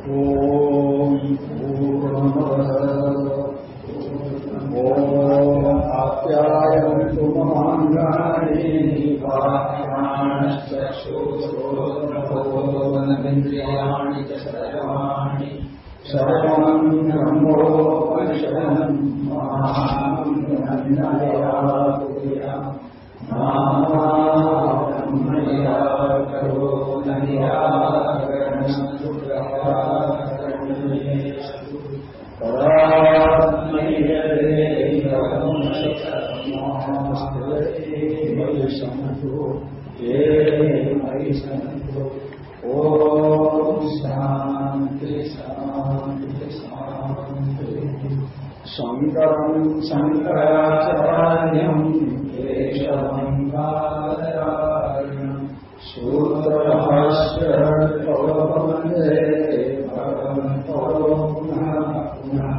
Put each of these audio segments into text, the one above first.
ॐ पूर्णमदः ॐ आप्यायन्तु ममाङ्गानि वाक्याणश्चक्षुश्रोत्रभोगनिन्द्रियाणि च सर्वाणि ब्रह्मोपनिषदम् ॐ शान्ति शान्ति शान्ति शङ्करम् शङ्कराचार्यम् सूत्रभाष्य पवन्दे भगवन्तो पुनः पुनः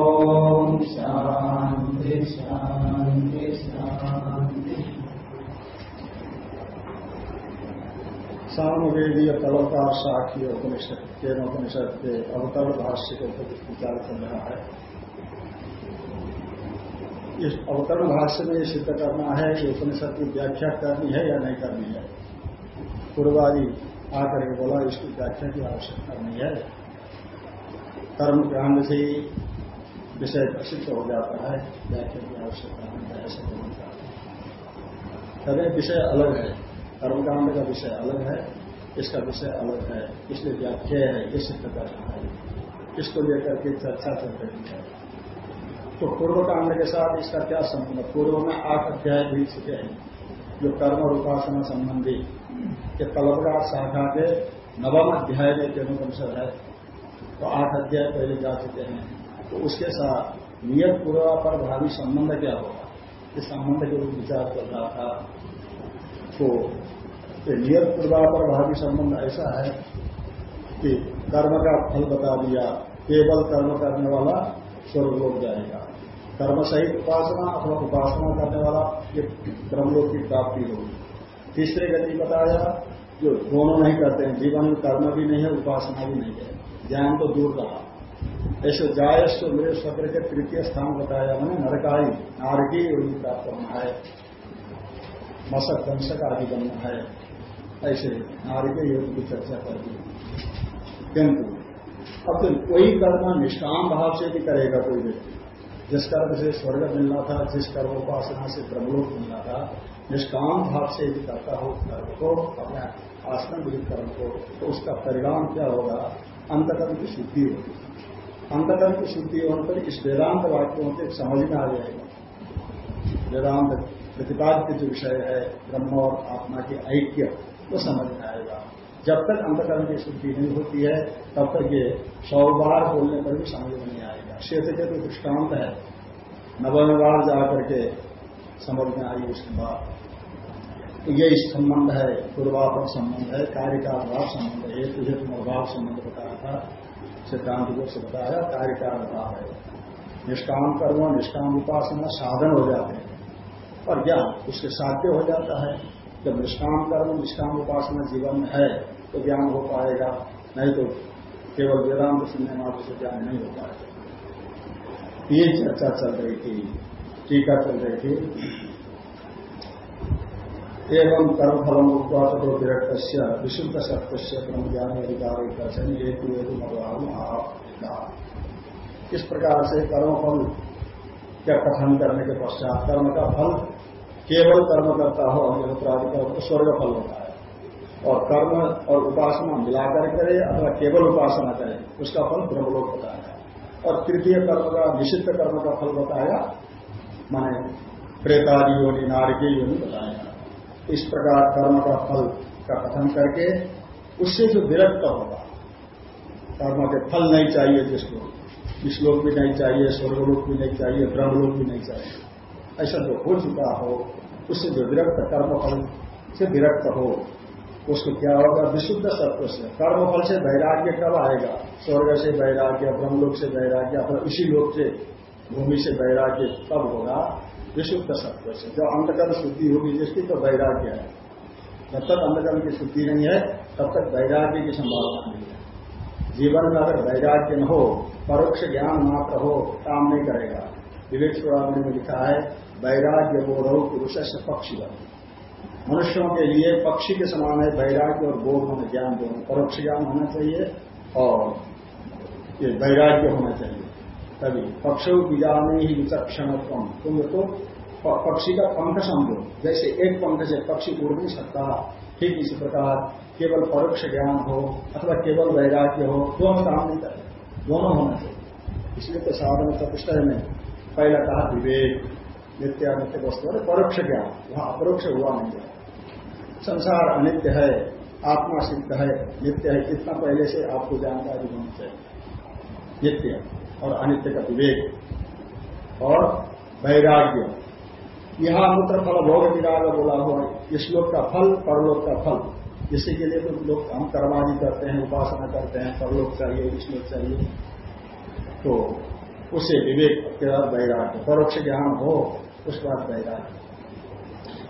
सामवेदीय तलवकार साखी उपनिषद के उपनिषद के अवतर भाष्य के ऊपर विचार चल रहा है इस अवतरण भाष्य में सिद्ध करना है कि उपनिषद की व्याख्या करनी है या नहीं करनी है पूर्वादि आकर के बोला इसकी व्याख्या की आवश्यकता नहीं है कर्म कांड से विषय प्रसिद्ध हो जाता है व्याख्या की आवश्यकता नहीं है ऐसे बोलता है विषय अलग है कर्मकांड का विषय अलग है, इसका विषय अलग है, इसलिए व्याख्या है ये सिद्ध है। इसको लेकर के चर्चा चल रही है। तो पूर्व कांड के साथ इसका क्या संबंध? पूर्व में आठ अध्याय भी चुके हैं, जो कर्म और उपासना संबंधी। के कलपकार शाखा के नवम अध्याय में केनुपनिषद है। तो आठ अध्याय पहले जा चुके हैं। तो उसके साथ नियत पूर्वा पर भावी संबंध क्या होगा? इस संबंध के रूप विचार कर रहा था। तो ये नियत पर भावी संबंध ऐसा है कि कर्म का फल बता दिया, केवल कर्म करने वाला स्वर्ग लोग जाएगा। कर्म सहित उपासना अथवा उपासना करने वाला ये ब्रह्मलोक की प्राप्ति होगी। तीसरे गति बताया, जो दोनों नहीं करते हैं, जीवन में कर्म भी नहीं है, उपासना भी नहीं है। ज्ञान तो दूर रहा। ऐसे जायस्व मेरे स्वक्र के तृतीय स्थान बताया मैंने नरकाई नारकी योगी प्राप्त होना है। मशक दंशक आदि बनना है। ऐसे नारकीय योग की चर्चा कर दी। किंतु, अब तो कोई कर्म निष्काम भाव से भी करेगा कोई व्यक्ति। जिस कर्म से स्वर्ग मिलना था, जिस कर्म उपासना से ब्रह्मलोक मिलना था, निष्काम भाव से यदि करता हो कर्म को, अपने आसन विहित कर्म को तो उसका परिणाम क्या होगा? अंतकर्म की शुद्धि होगी। अंतकर्म की शुद्धि होने पर इस वेदांत वाक्यों से समझ में आ जाएगा। वेदांत प्रतिपाद्य जो विषय है, ब्रह्म और आत्मा की ऐक्य, वो समझ में आएगा। जब तक अंतकरण की शुद्धि नहीं होती है, तब तक ये सौ बार बोलने पर भी समझ में नहीं आएगा। क्षेत्र के तो दृष्टांत है। नवम बार जाकर के समझ में आई उसके बाद। तो ये संबंध है पूर्वात्मक संबंध है कार्य का अभाव संबंध है। हेतु हेतु अभाव संबंध बताया था, सिद्धांत को से बताया कार्य का अभाव है। निष्काम कर्म, निष्काम उपासना साधन हो जाते हैं। और ज्ञान उसके साध्य हो जाता है। जब निष्काम कर्म, निष्काम उपासना जीवन में है तो ज्ञान हो पाएगा। नहीं तो केवल वेदांत सुनने मात्र से ज्ञान नहीं हो पाएगा। ये चर्चा चल रही थी, टीका चल रही थी। एवं कर्म फलम उत्पाद विरक्त विशुद्ध सत्य से ब्रह्म ज्ञान अधिकार दर्शन हेतु भगवान इस प्रकार से कर्म फल का कथन करने के पश्चात कर्म का फल केवल कर्म करता हो अग्निहोत्रादि का तो स्वर्ग फल होता है। और कर्म और उपासना मिलाकर करे अथवा केवल उपासना करे, उसका फल ब्रह्मलोक होता है। और तृतीय कर्म का, निषिद्ध कर्म का फल बताया, माने प्रेतादि योनि नारकी योनि बताएगा इस प्रकार कर्म का फल का कथन करके उससे जो विरक्त होगा, कर्म के फल नहीं चाहिए जिसको श्लोक भी नहीं चाहिए, स्वर्गलोक भी नहीं चाहिए, ब्रह्मलोक भी नहीं चाहिए। ऐसा जो हो चुका हो, उससे जो विरक्त कर्म फल से विरक्त हो, उसको क्या होगा? विशुद्ध सत्व से। कर्मफल से वैराग्य कब आएगा? स्वर्ग से वैराग्य, ब्रह्मलोक से वैराग्य, अपना इसी लोक से, भूमि से वैराग्य कब होगा? विशुद्ध सत्व से। जब अंतकर्म शुद्धि होगी जिसकी तो वैराग्य है। जब तक अंधकर्म की शुद्धि नहीं है, तब तक वैराग्य की संभावना नहीं है। जीवन में अगर वैराग्य न हो, परोक्ष ज्ञान मात्र हो, काम नहीं करेगा। विवेक चुड़ावणी में लिखा है वैराग्य बोध पुरुष से पक्षी बने। मनुष्यों के लिए पक्षी के समान है वैराग्य और बोध होने ज्ञान दोनों परोक्ष ज्ञान होना चाहिए और ये वैराग्य होना चाहिए। तभी पक्षों बीजाने ही विचक्षण तुम तो पक्षी का पंख समझो। जैसे एक पंख से पक्षी उड़ नहीं सकता। ठीक इसी प्रकार केवल परोक्ष ज्ञान हो अथवा केवल वैराग्य हो, दोनों काम नहीं करे दोनों होना चाहिए। इसलिए तो साधन चतुष्टय में पहला कहा विवेक। नित्य नित्य वस्तु है परोक्ष ज्ञान, वहाँ अपरोक्ष हुआ नहीं है। संसार अनित्य है, आत्मा सिद्ध है, नित्य है इतना पहले से आपको जानकारी होनी चाहिए नित्य और अनित्य का विवेक। और वैराग्य। यहाँ मूत्र फल, भोग निराग बोला हुआ इस लोक का फल, परलोक का फल। इसी के लिए तो लोग हम कर्मादि करते हैं, उपासना करते हैं, परलोक चाहिए इसलोक चाहिए। तो उसे विवेक के वैराग्य। परोक्ष ज्ञान हो उसके बाद वैराग्य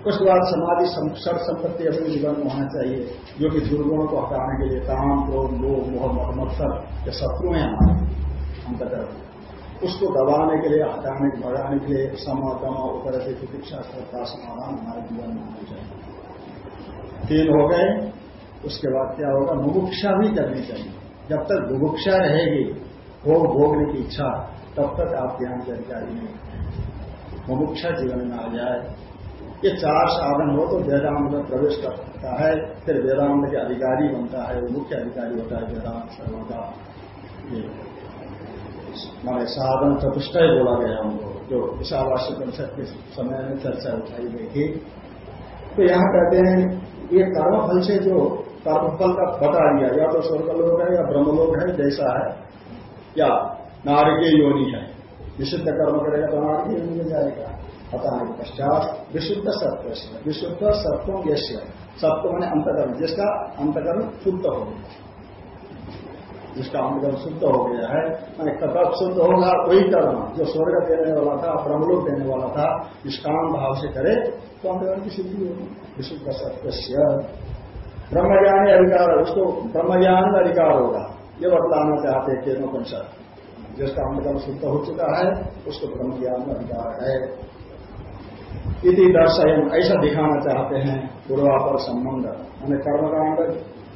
उसके बाद समाधि सर संपत्ति अपने जीवन में होना चाहिए, जो कि दुर्गुणों को हटाने के लिए काम, क्रोध लोभ मोह मत्सर, ये शत्रु हैं हमारे? अंतर्गत उसको दबाने के लिए, हटाने, भगाने के लिए समागम उत्तर से चिकित्सा श्रद्धा, समाधान हमारे जीवन में होना चाहिए। तीन हो गए, उसके बाद क्या होगा? मुमुक्षा भी करनी चाहिए। जब तक बुभुक्षा रहेगी, भोग, भोगने की इच्छा, तब तक आप ध्यान की अधिकारी नहीं मुमुक्षा जीवन में आ जाए। ये चार साधन हो तो वेदांत में प्रवेश कर सकता है, फिर वेदांत के अधिकारी बनता है, वो मुख्य अधिकारी होता है वेदांत सर्वदा। हमारे साधन चतुष्टय बोला गया हमको, जो ईशावास्य परिषद के समय में चर्चा उठाई गई थी। तो यहाँ कहते हैं, ये कर्मफल से जो कर्मफल का बता दिया या तो स्वर्गलोक है, या ब्रह्मलोक है, जैसा है, या नारकीय योनि है। विशुद्ध कर्म करेगा तो नारकीय योनि में जाएगा। बताने के पश्चात विशुद्ध सत्व से विशुद्ध सत्व यश्य सत्व मैंने अंतकर्म जिसका अंतकर्म शुद्ध हो गया। जिसका अंतकर्म शुद्ध हो गया है, मैंने कब शुद्ध होगा, वही कर्म जो स्वर्ग देने वाला था, ब्रह्मलोक देने वाला था निष्काम भाव से करे तो अंतकर्म की शुद्धि होगी। विशुद्ध सत्य ब्रह्मज्ञान अधिकार उसको ब्रह्मज्ञान में अधिकार होगा। ये बतलाना चाहते हैं केनोपनिषद जिसका अंतकर्म शुद्ध हो चुका है, उसको ब्रह्म ज्ञान में अधिकार है। इति दर्शयन, ऐसा दिखाना चाहते हैं पूर्वापर संबंध। मैंने कर्मकांड,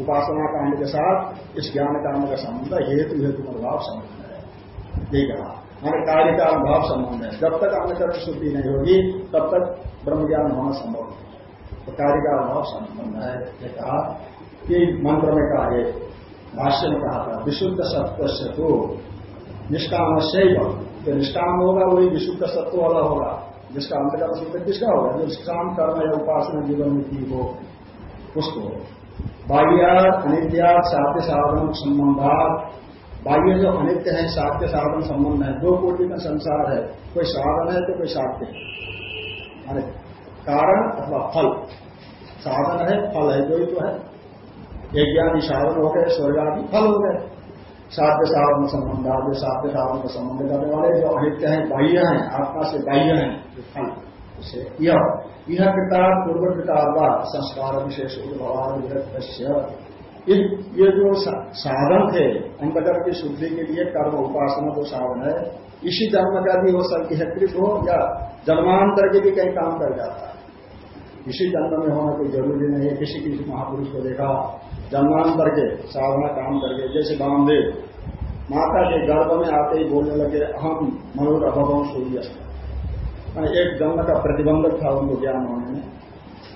उपासना कांड के साथ इस ज्ञान कांड का संबंध, हेतु हेतु अनुभाव संबंध है। यही कहा। हमारे कार्य का अनुभव संबंध है। जब तक अंतकर्म शुद्धि नहीं होगी, तब तक ब्रह्म ज्ञान होना संभव नहीं तो कार्य का अनुभव संबंध है। ये कहा। कि मंत्र में कहा भाष्य में कहा था, विशुद्ध सत्व से तो निष्काम से ही निष्काम होगा, वही विशुद्ध सत्व वाला होगा। जिसका अंतर्गत शुद्ध किसका होगा? जो निष्काम कर्म या उपासना जीवन में की हो, उसको बाह्य अनित्या साध्य साधन संबंधात। बाह्य जो अनित्य है, साध्य साधन संबंध है। दो कोटि का संसार है। कोई साधन है तो कोई साध्य है। अरे, कारण अथवा फल। साधन है, फल है, जो ही तो है। ज्ञानी साधन हो गए स्वर्ग आदि फल हो गए। साध्य साधन संबंध जो साध्य साधन का संबंध करने वाले जो अनित्य हैं, बाह्य हैं, आत्मा से बाह्य हैं, जो फल उसे यह यह कृतार्थ पूर्व कृतार्वा संस्कार विशेष ये जो साधन थे अंतकर की शुद्धि के लिए कर्म उपासना जो साधन है, इसी जन्म का भी हो सकती हो या जन्मांतर के भी कहीं काम कर जाता है। इसी जन्म में होना कोई ज़रूरी नहीं है, किसी किसी महापुरुष को देखा, जन्मांतर के साधना काम करके जैसे बामदेव। माता के गर्भ में आते ही बोलने लगे, अहम मनोर अभवम सूर्य। एक जन्म का प्रतिबंधक था उनको ज्ञान होने में।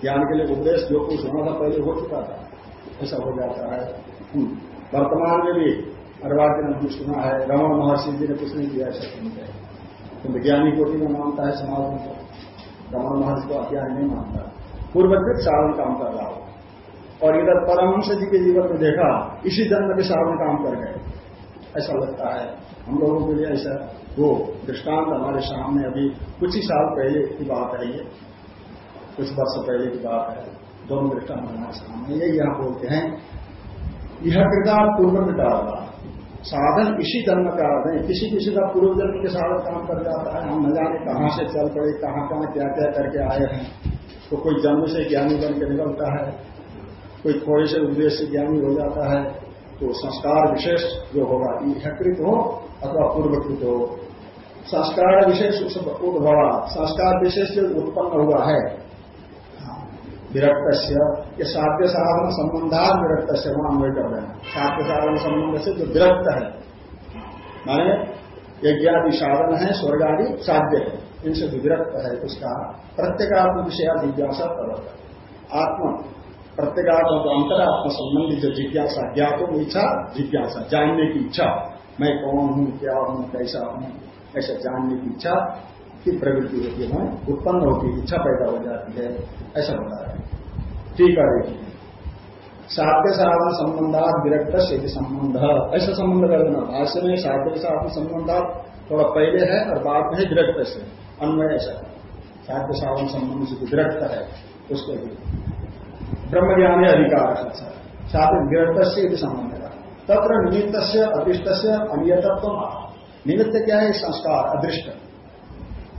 ज्ञान के लिए उपदेश जो कुछ होना था, पहले हो चुका था। ऐसा हो जाता है। हम्म। वर्तमान में भी अर्वाचन ने सुना है रमन महर्षि जी ने कुछ नहीं किया ऐसा सुनते हैं तो ज्ञानी में मानता है, समाज में रमन महर्षि को अज्ञान नहीं मानता। पूर्वकृत साधन काम कर रहा हो। और इधर परमहंस जी के जीवन में देखा, इसी जन्म के साथ काम कर गए। ऐसा लगता है। हम लोगों के लिए ऐसा वो दृष्टांत हमारे सामने अभी कुछ ही साल पहले की बात है ये। कुछ वर्ष पहले की बात है। दोनों दृष्टांत हमारे सामने ये यहाँ बोलते हैं। यह कृता पूर्व कृता साधन इसी जन्म का नहीं किसी किसी का पूर्व जन्म के साधन काम कर जाता है। हम न जाने कहाँ से चल पड़े, कहाँ कहाँ क्या क्या करके आए हैं। तो कोई जन्म से ज्ञानी बन के निकलता है। कोई थोड़े से उद्देश्य से ज्ञानी हो जाता है। तो संस्कार विशेष जो होगा यकृत हो अथवा पूर्वकृत हो। संस्कार विशेष उद्भवा, संस्कार विशेष जो उत्पन्न हुआ है। विरक्त ये साध्य साधन संबंधा विरक्त से वहाँ अन्वय कर रहे हैं। साध्य साधन संबंध से जो विरक्त है, माने यज्ञादि साधन है स्वर्ग आदि साध्य है, इनसे विरक्त है, उसका प्रत्येगात्म विषय जिज्ञासा प्रवर्तन। आत्म प्रत्येगात्म तो अंतरात्म संबंधी जो जिज्ञासा, ज्ञातों इच्छा, जिज्ञासा, जानने की इच्छा। मैं कौन हूँ, क्या हूँ, कैसा हूँ, ऐसा जानने की इच्छा की प्रवृत्ति होती है, उत्पन्न होती है, इच्छा पैदा हो जाती है, ऐसा होता है। ठीक है, देखिए। साध्य साधन संबंधात विरक्त से संबंध। ऐसा संबंध कर देना। भाष्य में साध्य साधन संबंधात थोड़ा पहले है और बाद में विरक्त से। अन्वय ऐसा साध्य साधन संबंध से विरक्त है, उसके लिए ब्रह्म ज्ञान अधिकार साथ विरक्त से यदि संबंध है। तत्र निमित्त से अदृष्ट से अनियतत्व निमित्त क्या है? संस्कार, अदृष्ट।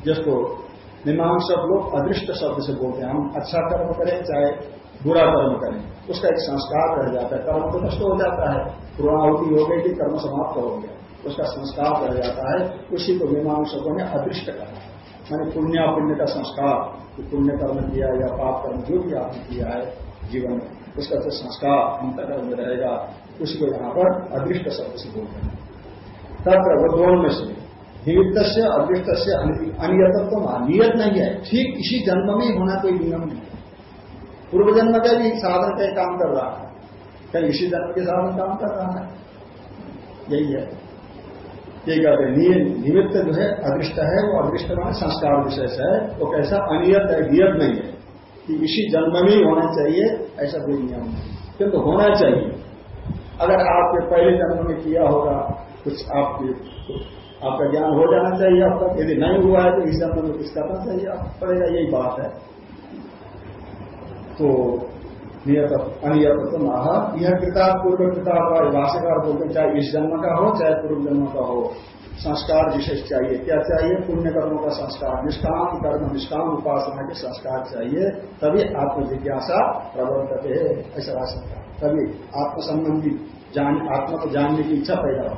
जिसको मीमांसक लोग अदृष्ट शब्द से बोलते हैं। हम अच्छा कर्म करें, चाहे बुरा कर्म करें, उसका एक संस्कार रह जाता है। कर्म तो नष्ट हो जाता है। पूर्णाहुति हो गई कि कर्म समाप्त हो गया। उसका संस्कार रह जाता है। उसी को मीमांसकों ने अदृष्ट कहा। मैंने पुण्य पुण्य का संस्कार। कि पुण्य कर्म किया या पाप कर्म जो भी आपने किया है जीवन में, उसका जो संस्कार अंतकर्म में रहेगा। उसी को यहाँ पर अदृष्ट शब्द से बोलते हैं। तब वो दोनों में से निमित्त से अदृष्ट से अनियतत्व नियत नहीं है। ठीक इसी जन्म में ही होना कोई नियम नहीं पूर्व जन्म का भी साधन का काम कर रहा है। कहीं इसी जन्म के साधन काम कर रहा है? यही है। यही कहते हैं? निमित्त जो है, अदृष्ट है, वो अदृष्ट मान संस्कार विशेष है। वो कैसा? अनियत है, नियत नहीं है। कि इसी जन्म में ही होना चाहिए, ऐसा कोई नियम नहीं किंतु तो होना चाहिए। अगर आपके पहले जन्म में किया होगा, कुछ आपके आपका ज्ञान हो जाना चाहिए तक। यदि नहीं हुआ है तो इस जन्म में कुछ करना चाहिए। पड़ेगा यही बात है। तो नियत अनियत तो माह यह किताब पूर्व किताब का भाष्यकार बोलते चाहे इस जन्म का हो, चाहे पूर्व जन्म का हो। संस्कार विशेष चाहिए, क्या चाहिए? पुण्य कर्मों का संस्कार, निष्काम कर्म, निष्काम उपासना के संस्कार चाहिए, तभी आत्म जिज्ञासा प्रवर्तित है, ऐसा भाषण तभी आत्म संबंधी जान आत्मा को जानने की इच्छा पैदा हो।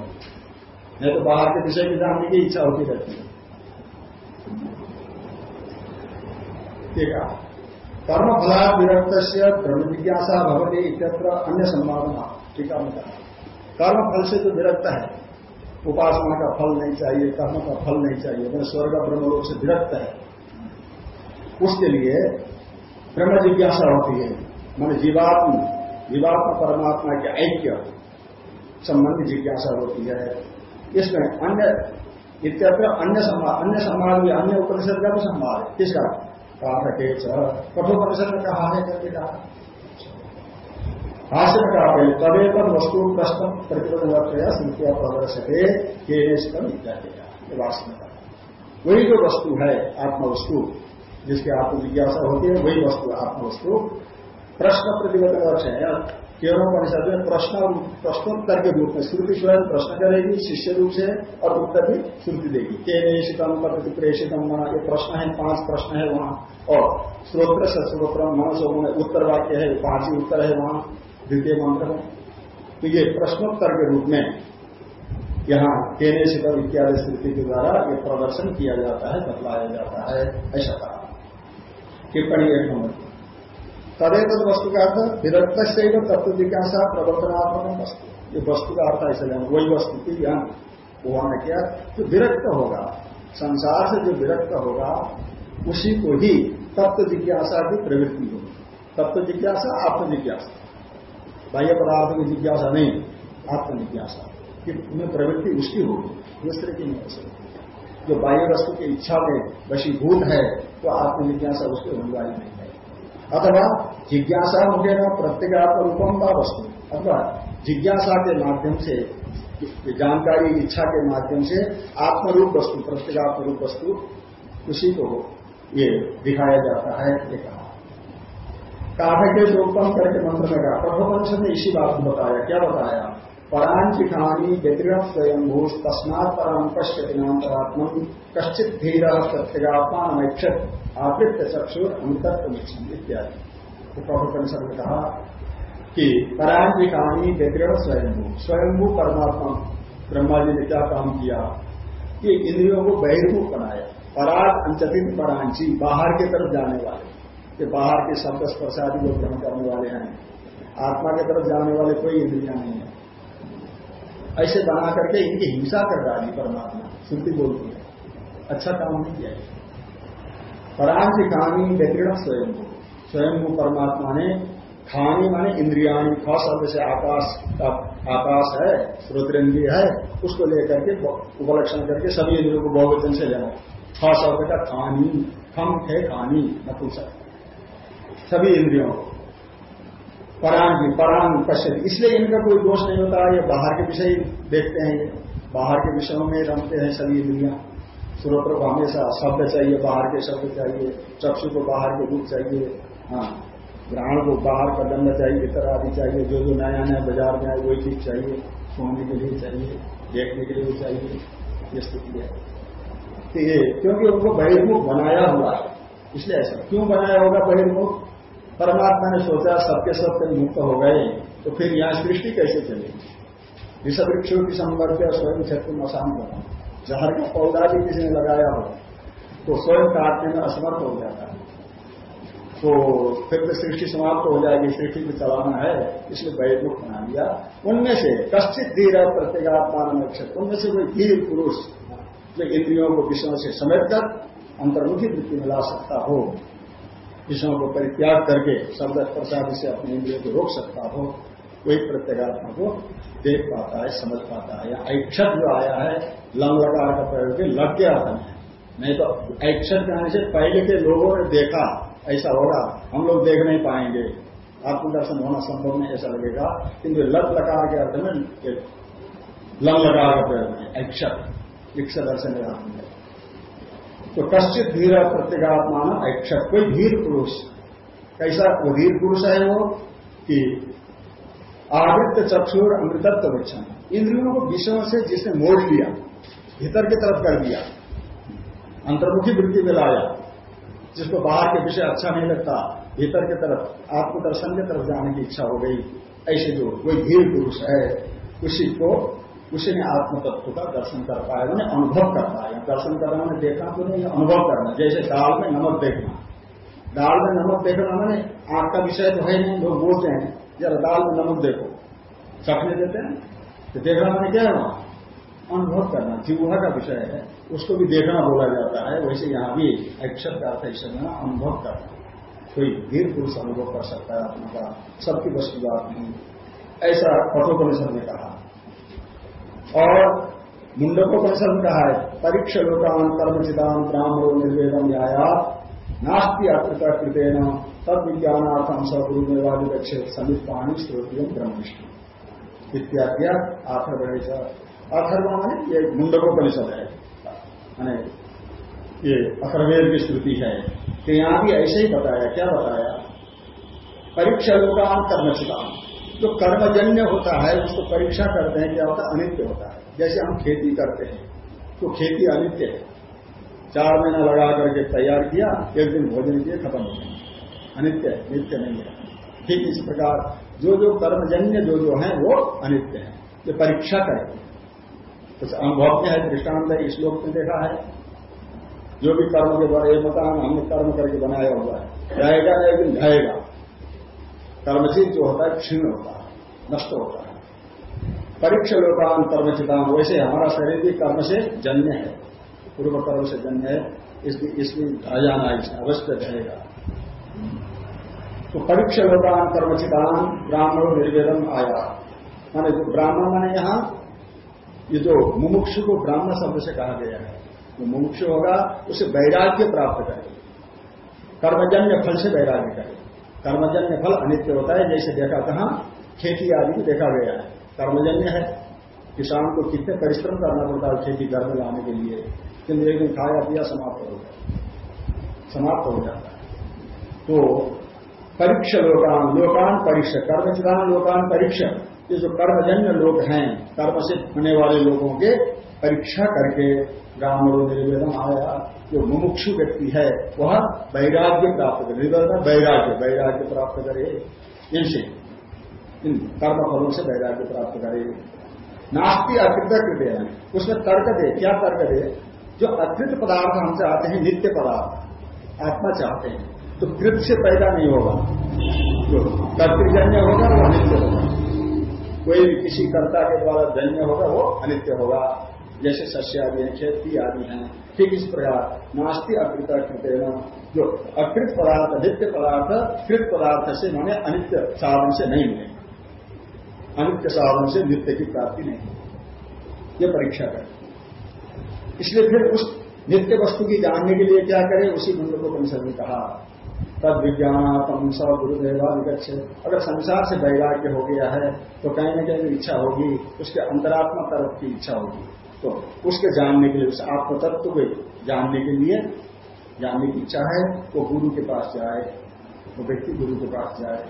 नहीं तो बाहर के विषय में जानने की इच्छा होती रहती है। कर्म फला विरक्त ब्रह्म जिज्ञासा भवती इत्यत्र अन्य संभावना टीका में कर्म फल से जो विरक्त है। उपासना का फल नहीं चाहिए, कर्म का फल नहीं चाहिए मैंने स्वर्ग ब्रह्मलोक से विरक्त है। उसके लिए ब्रह्म जिज्ञासा होती है। मैंने जीवात्म, जीवात्मा परमात्मा के ऐक्य संबंधी जिज्ञासा होती है। इसमें अन्य, इत्यत्र अन्य संवाद अन्य संवाद भी अन्य उपनिषद का भी संवाद है। किसका? पाठके कठोपनिषद में कहा है करके कहा भाष्य में कहा तदेव वस्तु प्रश्न प्रतिबद्ध संख्या प्रदर्शके केनेशकम इत्यादि ये भाष्य में कहा वही जो वस्तु है, आत्मवस्तु, जिसकी आत्मजिज्ञासा होती है, वही वस्तु आत्मवस्तु। प्रश्न प्रतिबद्ध है केवल परिषद में प्रश्न प्रश्नोत्तर के रूप में श्रुति स्वयं प्रश्न करेगी, शिष्य रूप से और उत्तर भी श्रुति देगी। के निशितम प्रति प्रेषितम वहाँ ये प्रश्न है, पाँच प्रश्न है वहाँ। और स्रोत्र से स्रोत्र मनसो उत्तर वाक्य है, पाँच ही उत्तर है वहाँ, द्वितीय मंत्र में तो ये प्रश्नोत्तर के रूप में यहाँ केने शिकम इत्यादि स्थिति के द्वारा ये प्रदर्शन किया जाता है, बतलाया जाता है, ऐसा कहा। टिप्पणी एक नंबर। तदेत वस्तु का अर्थ विरक्त से तत्व जिज्ञासा प्रवर्तनात्मक वस्तु। ये वस्तु का अर्थ ऐसे लेना वही वस्तु की ज्ञान ने किया। जो विरक्त होगा, संसार से जो विरक्त होगा, उसी को ही तत्व जिज्ञासा की प्रवृत्ति होगी। तत्व जिज्ञासा आत्मजिज्ञासा। बाह्य पदार्थ की जिज्ञासा नहीं, आत्मजिज्ञासा। कि उन्हें प्रवृत्ति उसकी होगी दूसरे की नहीं हो। सकती जो बाह्य वस्तु की इच्छा में वशीभूत है तो आत्मजिज्ञासा उसके होने वाली नहीं अथवा जिज्ञासा मुझे न प्रत्येगात्म रूपम का वस्तु। अथवा जिज्ञासा के माध्यम से, जानकारी, इच्छा के माध्यम से आत्मरूप वस्तु प्रत्येगात्म रूप वस्तु उसी को ये दिखाया जाता है, ये कहा। काठके रूपम करके मंत्र में कहा प्रभुवंश ने इसी बात को बताया। क्या बताया? परांची कहानी स्वयं भूष तस्मात पराम पश्यति नान्तरात्म कश्चित धीर प्रत्यगात्मा नैक्षत आवृत्त चक्षुर अमृतत्व इत्यादि। तो ने कहा कि परांची कहानी व्यतिरत स्वयंभू स्वयंभू परमात्मा ब्रह्मा जी ने क्या काम किया? कि इंद्रियों को बहिर्मुख बनाया। पराग अंचतित परांची बाहर की तरफ़ जाने वाले। कि बाहर के शब्द स्पर्शादि को ग्रहण करने वाले हैं। आत्मा की तरफ़ जाने वाले कोई इंद्रिया नहीं है। ऐसे बना करके इनकी हिंसा कर डाली परमात्मा। श्रुति बोलती है। अच्छा काम नहीं किया पराग की कहानी व्यतीर्ण स्वयं को स्वयं को परमात्मा ने खानी माने इंद्रियाणी ख शब्द से आकाश का आकाश है श्रोतेन्द्रिय है, उसको लेकर के उपलक्षण करके सभी इंद्रियों को बहुवचन से लेना ख शब्द का खानी, खम थे खानी नपुंसक सभी इंद्रियों को। परांग परांग पश्चिम इसलिए इनका कोई दोष नहीं होता। ये बाहर के विषय देखते हैं। बाहर के विषयों में रमते हैं सभी इंद्रिया श्रोत्र को हमेशा शब्द चाहिए, बाहर के शब्द चाहिए, चक्षु को बाहर के रूप चाहिए। हाँ ग्रहण को बाहर का दंड चाहिए इतर आदि चाहिए, जो जो नया नया बाज़ार में आए, वही चीज़ चाहिए। सोने के लिए चाहिए, देखने के लिए चाहिए। ये स्थिति है। तो ये, क्योंकि उनको बहिर्मुख बनाया हुआ है। इसलिए ऐसा। क्यों बनाया होगा बहिर्मुख? परमात्मा ने सोचा सबके सब मुक्त हो गए तो फिर यहाँ सृष्टि कैसे चलेगी विषय वृक्षों की संपर्क स्वयं में अशांत बना जहर का पौधा भी किसी ने लगाया हो तो स्वयं काटने में असमर्थ हो जाता है। तो फिर तो सृष्टि समाप्त हो जाएगी, सृष्टि को चलाना है, इसलिए वैमुख बना दिया। उनमें से कश्चित धीर है प्रत्येगात्मा नक्षत्र उनमें से कोई धीर पुरुष जो इंद्रियों को विषयों से समेट कर अंतर्मुखी वृत्ति में ला सकता हो। विषयों को परित्याग करके शब्द प्रसाद से अपने इंद्रियों को रोक सकता हो, वही प्रत्येगात्मा को देख पाता है, समझ पाता है। या ऐक्षत जो आया है, लंग लगा का प्रयोग लग के आता है। नहीं तो ऐक्षत कहने से पहले के लोगों ने देखा, ऐसा होगा, हम लोग देख नहीं पाएँगे। आत्मदर्शन होना संभव नहीं, ऐसा लगेगा। किंतु लग लकार के अर्थ में लंग लकार का प्रयोग है ऐक्षत दर्शन है तो कश्चित धीर प्रत्येगात्मा ऐक्षक कोई धीर पुरुष। कैसा वो धीर पुरुष है वो? कि आवृत्त चक्षुर, अमृतत्व वृक्षण इंद्रियों को विषयों से जिसने मोड़ लिया, भीतर की तरफ़ कर दिया, अंतर्मुखी वृत्ति में लाया, जिसको बाहर के विषय अच्छा नहीं लगता, भीतर की तरफ़, आत्मदर्शन की तरफ़ जाने की इच्छा हो गई, ऐसे जो कोई धीर पुरुष है, उसी को उसी ने आत्म तत्व का दर्शन कर पाया, मैंने अनुभव कर पाया। दर्शन करना मैंने देखना तो नहीं, अनुभव करना। जैसे दाल में नमक देखना। दाल में नमक देखना मैंने आँख का विषय तो है नहीं, लोग बोलते हैं, जरा दाल में नमक देखो। चखने देते हैं तो देखना मैंने क्या है वहाँ अनुभव करना जीवहा का विषय है, उसको भी देखना बोला जाता है, वैसे यहाँ भी अक्षर का अर्थ ऐसा अनुभव करना कोई वीर पुरुष अनुभव कर सकता है आत्मा का सबकी बस की बात नहीं। ऐसा कठोपनिषद ने कहा। और मुंडको परिषद कहा है? परीक्ष लोकान कर्मचितान, ब्राह्मणों निर्वेदन न्याया नास्ती अकृत कृतेन तद विज्ञानार्थम सगुरु निर्वाचित क्षेत्र समित पाणी श्रोतियों ब्रह्मिष्ठ इत्यादि आथर्वण अथर्व में ये मुंडकोपनिषद है। मैंने ये अथर्वेद की श्रुति है। कि यहाँ भी ऐसे ही बताया, क्या बताया? परीक्षा लोकान कर्मचितान। जो कर्मजन्य होता है, उसको परीक्षा करते हैं क्या होता है अनित्य होता है। जैसे हम खेती करते हैं तो खेती अनित्य है। चार महीना लगा करके तैयार किया, एक दिन भोजन किए, खत्म हो गए अनित्य है, नित्य नहीं है। ठीक इस प्रकार, जो जो कर्मजन्य जो जो है, वो अनित्य है। ये परीक्षा करेंगे कुछ अनुभव में है, दृष्टांत है श्लोक में देखा है। जो भी कर्म के द्वारा ये मकान हमने कर्म करके बनाया हुआ है। जाएगा एक दिन जाएगा कर्मचित जो होता है, क्षीण होता है, नष्ट होता है। परीक्ष लोकान कर्मचितान वैसे हमारा शरीर भी कर्म से जन्य है पूर्व कर्म से जन्य है इसमें आ जाना अवश्य रहेगा। तो परीक्ष लोकान कर्मचितान ब्राह्मण निर्वेदन आया। माने जो ब्राह्मण माने यहाँ, ये जो मुमुक्ष को ब्राह्मण शब्द से कहा गया है जो मुमुक्ष होगा, उसे वैराग्य प्राप्त करे कर्मजन्य फल से वैराग्य करे कर्मजन्य फल अनित्य होता है, जैसे देखा कहा? खेती आदि भी देखा गया है। कर्मजन्य है। किसान को कितने परिश्रम करना पड़ता है खेती घर में लाने के लिए। किन्तु एक दिन खाया, पिया, समाप्त हो गया समाप्त हो जाता है। तो परीक्ष लोकान लोकान परीक्ष। कर्मचिदान लोकान परीक्ष। ये जो कर्मजन्य लोग हैं, कर्म से होने वाले लोगों के परीक्षा करके राम निर्वेदन आया जो मुमुक्षु व्यक्ति है, वह वैराग्य प्राप्त करे। निर्वेदन वैराग्य वैराग्य प्राप्त करे। इनसे इन कर्म फलों से वैराग्य प्राप्त करे। नास्ती अकृत कृत उसमें तर्क दे, क्या तर्क दे? जो अकृत पदार्थ हम चाहते हैं, नित्य पदार्थ, आत्मा चाहते हैं तो कृत से पैदा नहीं होगा। जो कर्तजन्य होगा, वो अनित्य होगा। कोई किसी कर्ता के द्वारा जन्य होगा, वो अनित्य होगा। जैसे सस्य आदि हैं खेती आदि हैं, ठीक इस प्रकार नास्ती अकृत कृत जो अकृत पदार्थ, नित्य पदार्थ, कृत पदार्थ से मैंने अनित्य साधन से नहीं मिले। अनित्य साधन से नित्य की प्राप्ति नहीं। ये परीक्षा कर। इसलिए फिर उस नित्य वस्तु की जानने के लिए क्या करें? उसी मंत्र को परिषद ने कहा, तद विज्ञानात्म स गुरुदेवाधिगछ अगर संसार से वैराग्य हो गया है तो कहीं ना कहीं इच्छा होगी, उसके अंतरात्मा तरफ़ की इच्छा होगी। तो उसके जानने के लिए उस आत्म तत्व को जानने के लिए, जानने की इच्छा है, वो गुरु के पास जाए, वो व्यक्ति गुरु के पास जाए।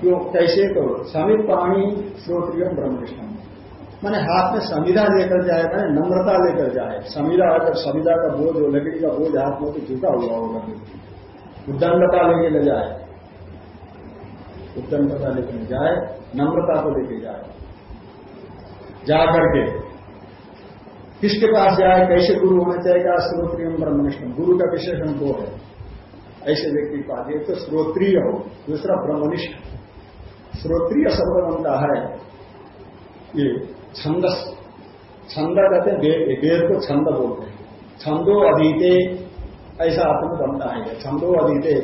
क्यों? कैसे? तो समित पाणी श्रोत्रियम ब्रह्मनिष्ठम। मैंने हाथ में संविधा लेकर जाए, मैंने नम्रता लेकर जाए। संविधा अगर संविधा का बोझ हो लकड़ी का बोझ हाथ में तो झूठा हुआ होगा व्यक्ति। उद्दंडता लेके ले जाए। उद्दंडता लेकर जाए, नम्रता को लेके जाए। जा करके किसके पास जाए, कैसे गुरु होना चाहिए श्रोत्रियम ब्रह्मनिष्ठ? गुरु का विशेषण दो है। ऐसे व्यक्ति के पास एक तो श्रोत्रिय हो, दूसरा ब्रह्मनिष्ठ। श्रोत्रिय शब्द बनता है ये छंद। छंद कहते हैं, वेद को छंद बोलते हैं। छंदो अधीते, ऐसा अर्थ में बनता है। छंदो अधीते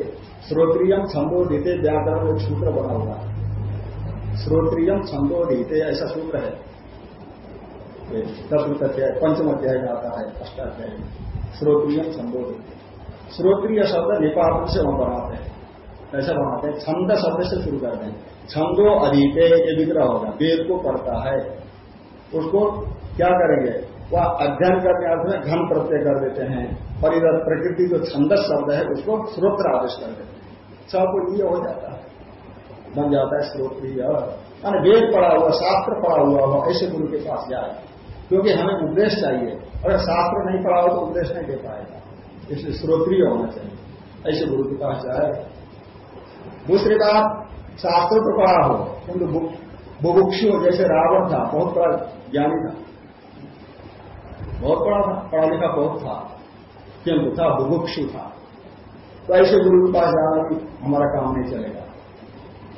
श्रोत्रियम छंदो दीते व्याकरण सूत्र बना हुआ है। श्रोत्रियम छंदो दीते ऐसा सूत्र है। दस अध्याय पंचम अध्याय में आता है अष्टाध्याय श्रोत्रियम छंदो दीते श्रोत्रिय शब्द निपात से वहाँ बनाते हैं। ऐसा बनाते हैं? छंद शब्द से शुरू करते हैं। छंदो अधीते ये विग्रह होगा, वेद को पढ़ता है। उसको क्या करेंगे? वह अध्ययन करने अर्थ में घन प्रत्यय कर देते हैं। इधर प्रकृति जो छंदस शब्द है, उसको श्रोत्र आदेश कर देते हैं। सबको ये हो जाता है। बन जाता है स्रोत्रीय मान वेद पढ़ा हुआ, शास्त्र पढ़ा हुआ हो ऐसे गुरु के पास जाए। क्योंकि हमें उपदेश चाहिए। अगर शास्त्र नहीं पढ़ा हो तो उपदेश नहीं दे पाएगा। इसलिए श्रोत्रीय होना चाहिए। ऐसे गुरु के पास जाए दूसरी बात, शास्त्र तो पढ़ा हो, किंतु बुभुक्षु जैसे रावण था, बहुत बड़ा ज्ञानी था। बहुत बड़ा था, पढ़ा लिखा बहुत था, किंतु था बुभुक्षु था। तो ऐसे गुरु के पास जाना भी हमारा काम नहीं चलेगा।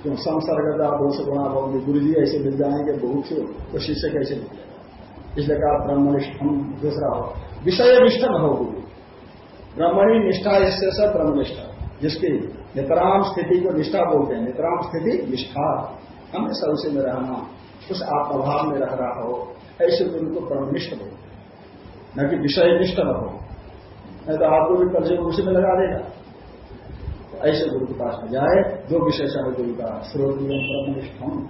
क्यों? संसर्गता, दोष गुणा बोलते गुरु जी ऐसे मिल जाएँगे, बुभुक्षु तो शिष्य कैसे मिल मिलेगा? इसलिए कहा ब्रह्मनिष्ठ हम दूसरा हो। विषय निष्ठ न हो गुरु ब्रह्मणी निष्ठा इससे सब ब्रह्मनिष्ठा जिसकी नितराम स्थिति को निष्ठा बोलते हैं। नितराम स्थिति निष्ठा। हमें सबसे में रहना, उस आत्मभाव में रह रहा हो। ऐसे गुरु को ब्रह्मनिष्ठ बोलते न कि विषय निष्ठ न हो। नहीं तो आपको भी कल से उसी में लगा देगा। तो ऐसे गुरु के पास में जाए, जो विशेषण गुरु का श्रोतियम ब्रह्मनिष्ठम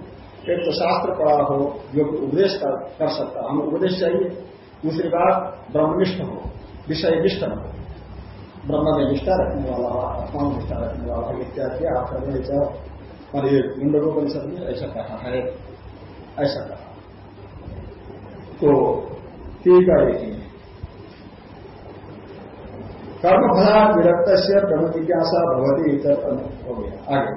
एक तो शास्त्र पढ़ा हो जो कि उपदेश कर, कर सकता हमें उपदेश चाहिए। दूसरी बात ब्रह्मनिष्ठ हो विषय निष्ठ हो। ब्रह्म में निष्ठा रखने वाला आत्मा में निष्ठा रखने वाला इत्यादि आक्रमण और ये मुंडकों परिषद में ऐसा कहा है। ऐसा कहा। तो ठीक है कर्मफला विरक्त से ब्रह्म जिज्ञासा इतर हो गया। आगे।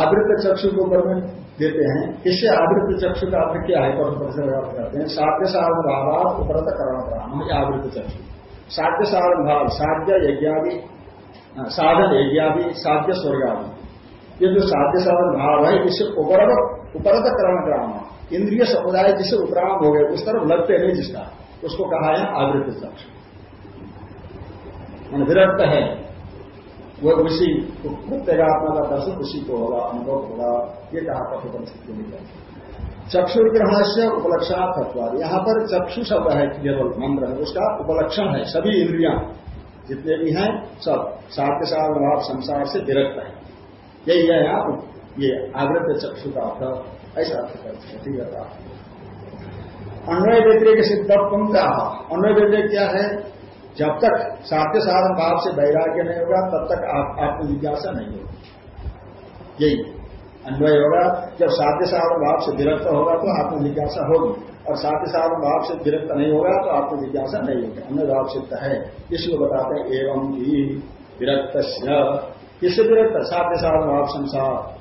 आवृत चक्षु को कर्म देते हैं। इससे आवृत चक्षु का अर्थ क्या है कर्म परिसर करते हैं। साध्य साधन भाव उपरत करण प्राण आवृत चक्षु। साध्य साधन भाव, साध्य यज्ञादि साधन यज्ञादि, साध्य स्वर्गादि ये जो साध्य साधन भाव है, इससे उपरत उपरत करण ग्राम इंद्रिय समुदाय जिसे उपराम हो गए, उस तरफ़ लगते नहीं जिसका। उसको कहा है आवृत चक्षु। विरक्त है। वो उसी प्रत्येगात्मा का दर्शन उसी को होगा, अनुभव होगा, ये कहा कठोपनिषद के चक्षु ग्रहण से उपलक्षण तत्व यहाँ पर चक्षु शब्द है केवल मंत्र है, उसका उपलक्षण है, सभी इंद्रिया, जितने भी हैं, सब साध्य साध भाव संसार से विरक्त है। यही है यहाँ ये आग्रत चक्षु का अर्थ, ऐसा अर्थ करते हैं अन्वय व्यतिरिक सिद्धत्व का, अन्वय व्यतिरिक क्या है? जब तक साध्य साधन भाव से वैराग्य नहीं होगा, तब तक आप आत्मजिज्ञासा नहीं होगी। यही। अन्वय होगा, जब साध्य साधन भाव से विरक्त होगा तो आत्म जिज्ञासा होगी, और साध्य साधन भाव से विरक्त नहीं होगा तो आत्म जिज्ञासा नहीं होगी। अन्य भाव सिद्ध है। इसको बताते हैं, एवं ही विरक्त किससे विरक्त? साध्य साधन भाव संसार।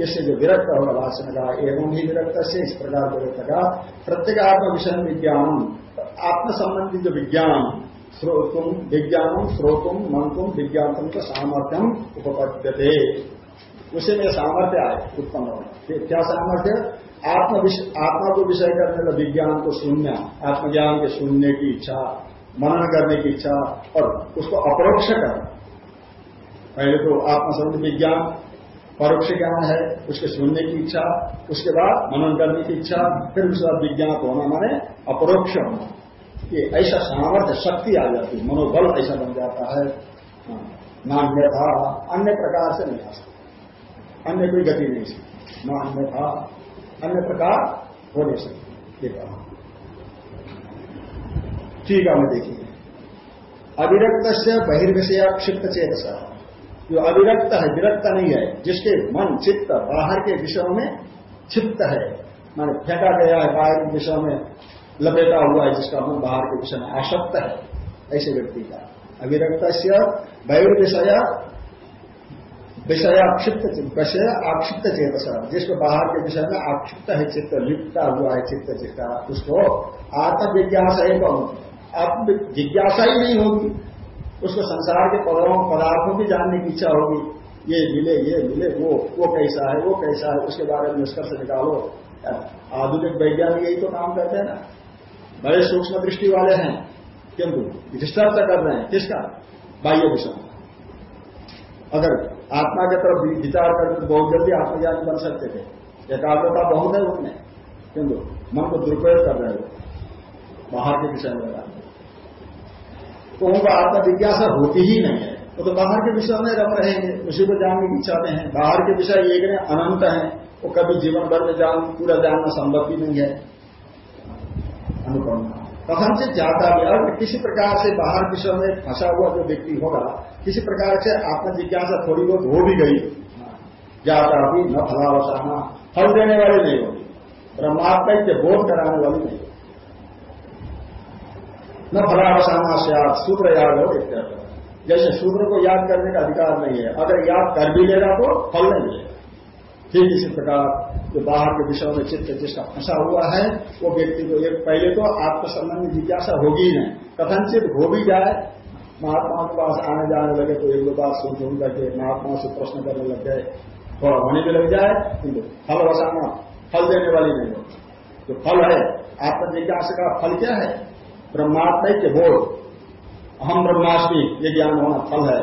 इससे जो विरक्त होगा भाषण का एवं ही विरक्त से इस प्रकार विरक्त। का प्रत्येक आत्म विषय विज्ञान आत्म संबंधी जो विज्ञान श्रोतुम विज्ञानम श्रोतुम मंतुम विज्ञान का सामर्थ्यम उपपद्यते। उसे में सामर्थ्य आए, उत्पन्न होना। क्या सामर्थ्य? आत्म आत्मा को विषय करने का विज्ञान को सुनना, आत्मज्ञान के सुनने की इच्छा, मनन करने की इच्छा, और उसको अपरोक्ष करना। पहले तो आत्मसंध विज्ञान, परोक्ष ज्ञान है, उसके सुनने की इच्छा, उसके बाद मनन करने की इच्छा, फिर उसके बाद विज्ञान होना माने अपरोक्ष होना। ये ऐसा सामर्थ्य शक्ति आ जाती है मनोबल ऐसा बन जाता है। हाँ, नान्य था अन्य प्रकार से नहीं आ सकता। अन्य कोई गति नहीं सकती न था अन्य प्रकार हो नहीं सकती कहा। ठीक है हमें देखिए। अविरक्त से बहिर्विषय क्षिप्त चेत जो अविरक्त है विरक्त नहीं है जिसके मन चित्त बाहर के विषयों में क्षिप्त है माने फेंका गया है बाहर के विषयों में लपेटा हुआ है, जिसका मन बाहर के विषय में आसक्त है, ऐसे व्यक्ति का। अविरक्त से बहिर्विषय विषय आक्षिप्त विषय आक्षिप्त चेत जिसको बाहर के विषय में आक्षिप्त है, चित्त लिपटा हुआ है, चित्त चित्ता उसको आत्मविज्ञासा ही कहूँ आत्म जिज्ञासा ही नहीं होगी। उसको संसार के पदों पदार्थों की जानने की इच्छा होगी। ये मिले ये मिले, वो वो कैसा है, वो कैसा है, उसके बारे में निष्कर्ष निकालो। आधुनिक वैज्ञानिक यही तो काम करते हैं ना। बड़े सूक्ष्म दृष्टि वाले हैं। किंतु डिस्टर्ब कर रहे हैं। किसका? बाह्य विषय अगर आत्मा की तरफ़ विचार करके तो बहुत जल्दी आत्मज्ञान बन सकते थे। एकाग्रता बहुत है उसमें। किंतु मन को दुरुपयोग कर रहे हो। बाहर के विषय में तो उनको आत्मजिज्ञासा होती ही नहीं है। वो तो बाहर के विषय में रम रहेंगे उसी को जानने की इच्छा में है। बाहर के विषय एक ने अनंत है। वो कभी जीवन भर में जान, पूरा जानना संभव भी नहीं है। अनुपम कथन से जाता भी किसी प्रकार से बाहर विषय में फंसा हुआ जो व्यक्ति होगा, किसी प्रकार से आत्म जिज्ञासा थोड़ी बहुत हो भी गई, जाता भी न फलावसाना फल देने वाली नहीं होगी। ब्रह्मात्मा के बोध कराने वाली नहीं होगी। न फलावसाना से आप सूत्र याद हो इत्यादि जैसे सूत्र को याद करने का अधिकार नहीं है। अगर याद कर भी लेगा तो फल नहीं मिलेगा। ठीक इसी प्रकार जो बाहर के विषयों में चित्त जिसका फंसा हुआ है, वो व्यक्ति को एक पहले तो आपको संबंधी जिज्ञासा होगी नहीं। कथनचित हो भी जाए, महात्मा के पास आने जाने लगे तो एक दो बात सुन सुन करके महात्मा से प्रश्न करने लग गए। थोड़ा होने भी लग जाए, किंतु फल वसाना फल देने वाली नहीं होती जो फल है, आपका जिज्ञासा का फल क्या है? ब्रह्मात्मा के बोध। अहम ब्रह्माष्टमी ये ज्ञान होना फल है,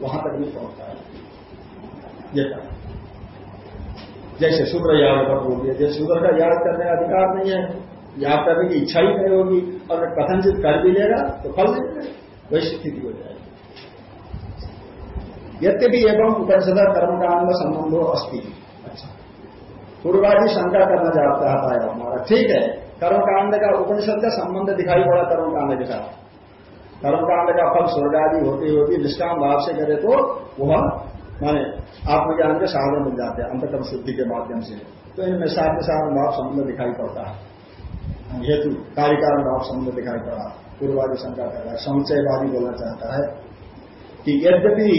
वहाँ तक नहीं पहुँचता है। ये कहा जैसे शूद्र याद का बोल दिया। जैसे शूद्र का याद करने का अधिकार नहीं है, याद करने की इच्छा ही नहीं होगी, और कथनचित कर भी लेगा तो फल नहीं मिलेगा वही स्थिति हो जाएगी। यद्यपि एवं उपनिषद कर्मकांड संबंध अस्थि अच्छा। पूर्वाजी शंका करना चाहता है हमारा ठीक है। कर्मकांड का उपनिषद का संबंध दिखाई पड़ा कर्मकांड के साथ। कर्मकांड का फल स्वर्ग आदि होती होती निष्काम भाव से करे तो वह माने आत्मज्ञान के साधन मिल जाते हैं अंतकर्म शुद्धि के माध्यम से। तो इनमें साध्य साधन भाव संबंध दिखाई पड़ता है। हेतु, कार्यकारण भाव संबंध दिखाई पड़ा। पूर्वादि शंका कर रहा है समुचयवादी बोलना चाहता है कि यद्यपि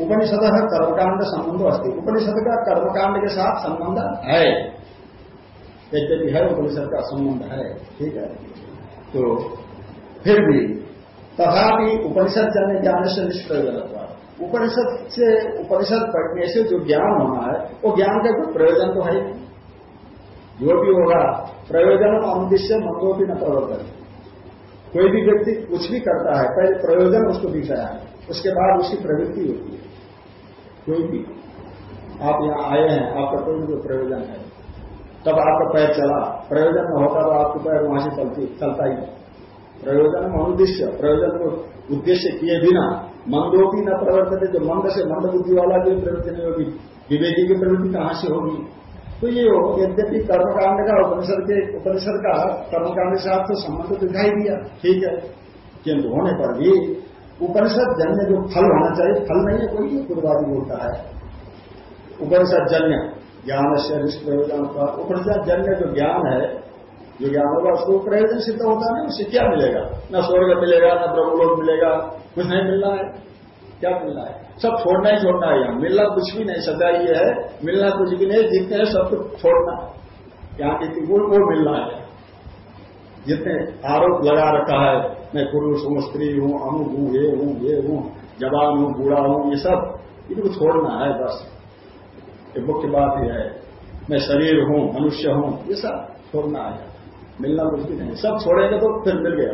उपनिषद कर्मकांड संबंध अस्थित उपनिषद का कर्मकांड के साथ संबंध है। यद्यपि है, उपनिषद का संबंध है, ठीक है? तो फिर भी तथापि उपनिषद जन्य ज्ञान से निष्प्रयोजन उपनिषद से उपनिषद पढ़ने से जो ज्ञान होना है, वो ज्ञान का कोई प्रयोजन तो है जो भी होगा, प्रयोजन अनुदिश्य मंदोपी न प्रवर्तन कोई भी व्यक्ति कुछ भी करता है, पहले प्रयोजन उसको दिख रहा है, उसके बाद उसकी प्रवृत्ति होती है। कोई भी। आप यहाँ आए हैं, आपका कोई भी प्रयोजन है। तब आपका पैर चला। प्रयोजन न होता तो आपको पैर वहाँ से चलती चलता ही प्रयोजन अनुद्देश्य प्रयोजन को उद्देश्य किए बिना मंदोपी न प्रवर्तन जो मंद से मंद बुद्धि वाला जो प्रवृत्ति नहीं होगी विवेकी की प्रवृत्ति कहाँ से होगी? तो ये हो, यद्यपि कर्मकांड का उपनिषद के उपनिषद का कर्मकांड के साथ तो संबंध तो दिखाई दिया, ठीक है? किंतु होने पर भी उपनिषद जन्य जो फल होना चाहिए, फल नहीं है, कोई पूर्वादि बोलता है। उपनिषद जन्य, ज्ञान से निष्प्रयोजन उपनिषद जन्य जो ज्ञान है जो ज्ञान होगा? उसको प्रयोजन सिद्ध होता नहीं उससे क्या मिलेगा? न स्वर्ग मिलेगा, न ब्रह्मलोक मिलेगा, कुछ नहीं मिलना है। क्या मिलना है? सब छोड़ना ही छोड़ना है यहाँ। मिलना कुछ भी नहीं, सदा ये है। मिलना कुछ भी नहीं, जितने हैं सब कुछ छोड़ना। यहाँ की गुण, वो मिलना है। जितने आरोप लगा रखा है, मैं पुरुष हूँ, स्त्री हूँ अमु हूँ, ये हूँ ये हूँ, जवान हूँ, बूढ़ा हूँ, ये सब इनको छोड़ना है बस। ये मुख्य बात यह है। मैं शरीर हूँ, मनुष्य हूँ, ये सब छोड़ना है। मिलना कुछ भी नहीं सब छोड़ेंगे तो फिर मिल गया।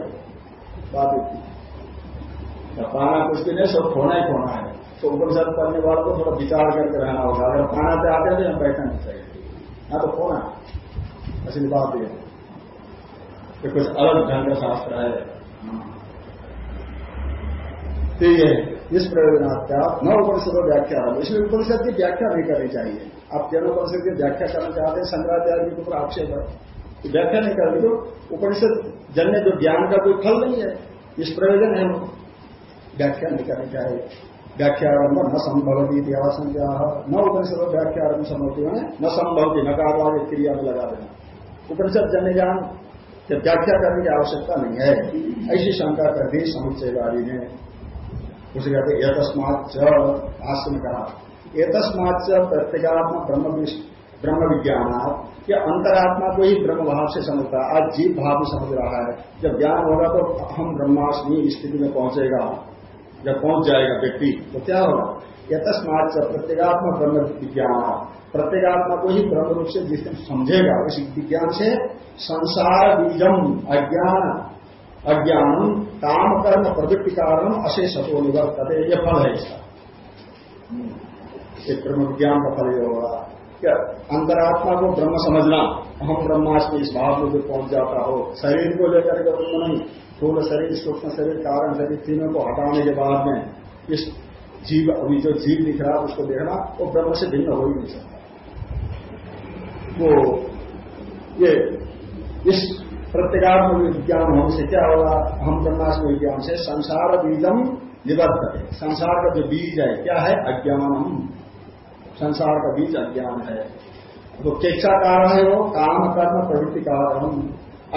बात इतनी। पाना कुछ भी नहीं सब खोना ही खोना है। तो उपनिषद करने वालों को थोड़ा विचार करके रहना होगा। अगर पाना चाहते तो यहाँ बैठना नहीं चाहिए। ना तो खोना। असली बात यह ये कुछ अलग ढंग का शास्त्र है। तो ये, इस प्रयोजनात्या न उपनिषद व्याख्या हो। इसमें उपनिषद की व्याख्या नहीं करनी चाहिए। आप जन उपनिषद की व्याख्या करना चाहते हैं, शंकराचार्य के ऊपर आक्षेप है। व्याख्या नहीं कर तो उपनिषद जन्य जो ज्ञान का कोई फल नहीं है, इस प्रयोजन है व्याख्या नहीं करनी चाहिए व्याख्यारंभ न संभवती इतिहास न उपनिषद व्याख्यारंभ संभवती है न संभवती नकारवाद क्रिया में लगा देना। उपनिषद जन्य ज्ञान, जब व्याख्या करने की आवश्यकता नहीं है, ऐसी शंका कर दी समुच्चयवादी ने। उसे कहते एतस्मात भाष्य में कहा। एतस्मात प्रत्येगात्मा ब्रह्म ब्रह्म विज्ञान आप कि अंतरात्मा को ही ब्रह्म भाव से समझता है। आज जीव भाव में समझ रहा है। जब ज्ञान होगा तो हम ब्रह्माष्टमी स्थिति में पहुंचेगा। जब पहुँच जाएगा व्यक्ति तो क्या होगा? यतस्मात प्रत्येगात्मा ब्रह्म विज्ञान प्रत्येगात्मा को ही ब्रह्म रूप से जिस समझेगा, उस विज्ञान से संसार बीजम अज्ञान। अज्ञान काम कर्म प्रवृत्ति कारण अशेषतो निवर्तते। यह फल है इसका। एक ब्रह्म विज्ञान का फल यह होगा। क्या? अंतरात्मा को ब्रह्म समझना। हम ब्रह्मास्म इस भाव में जो पहुँच जाता हो, शरीर को लेकर के ब्रह्म नहीं थोड़ा शरीर, सूक्ष्म शरीर, कारण शरीर तीनों को हटाने के बाद में इस जीव, अभी जो जीव दिख रहा उसको देखना, वो ब्रह्म से भिन्न हो ही नहीं सकता। वो, ये, इस प्रत्येगात्म विज्ञान होने से क्या होगा? हम ब्रह्मास्म विज्ञान से संसार बीजम निबद्ध है संसार का जो बीज है, क्या है? अज्ञान संसार का बीज अज्ञान है। तो केक्षा कारण है वो, काम, कर्म, प्रवृत्ति कारण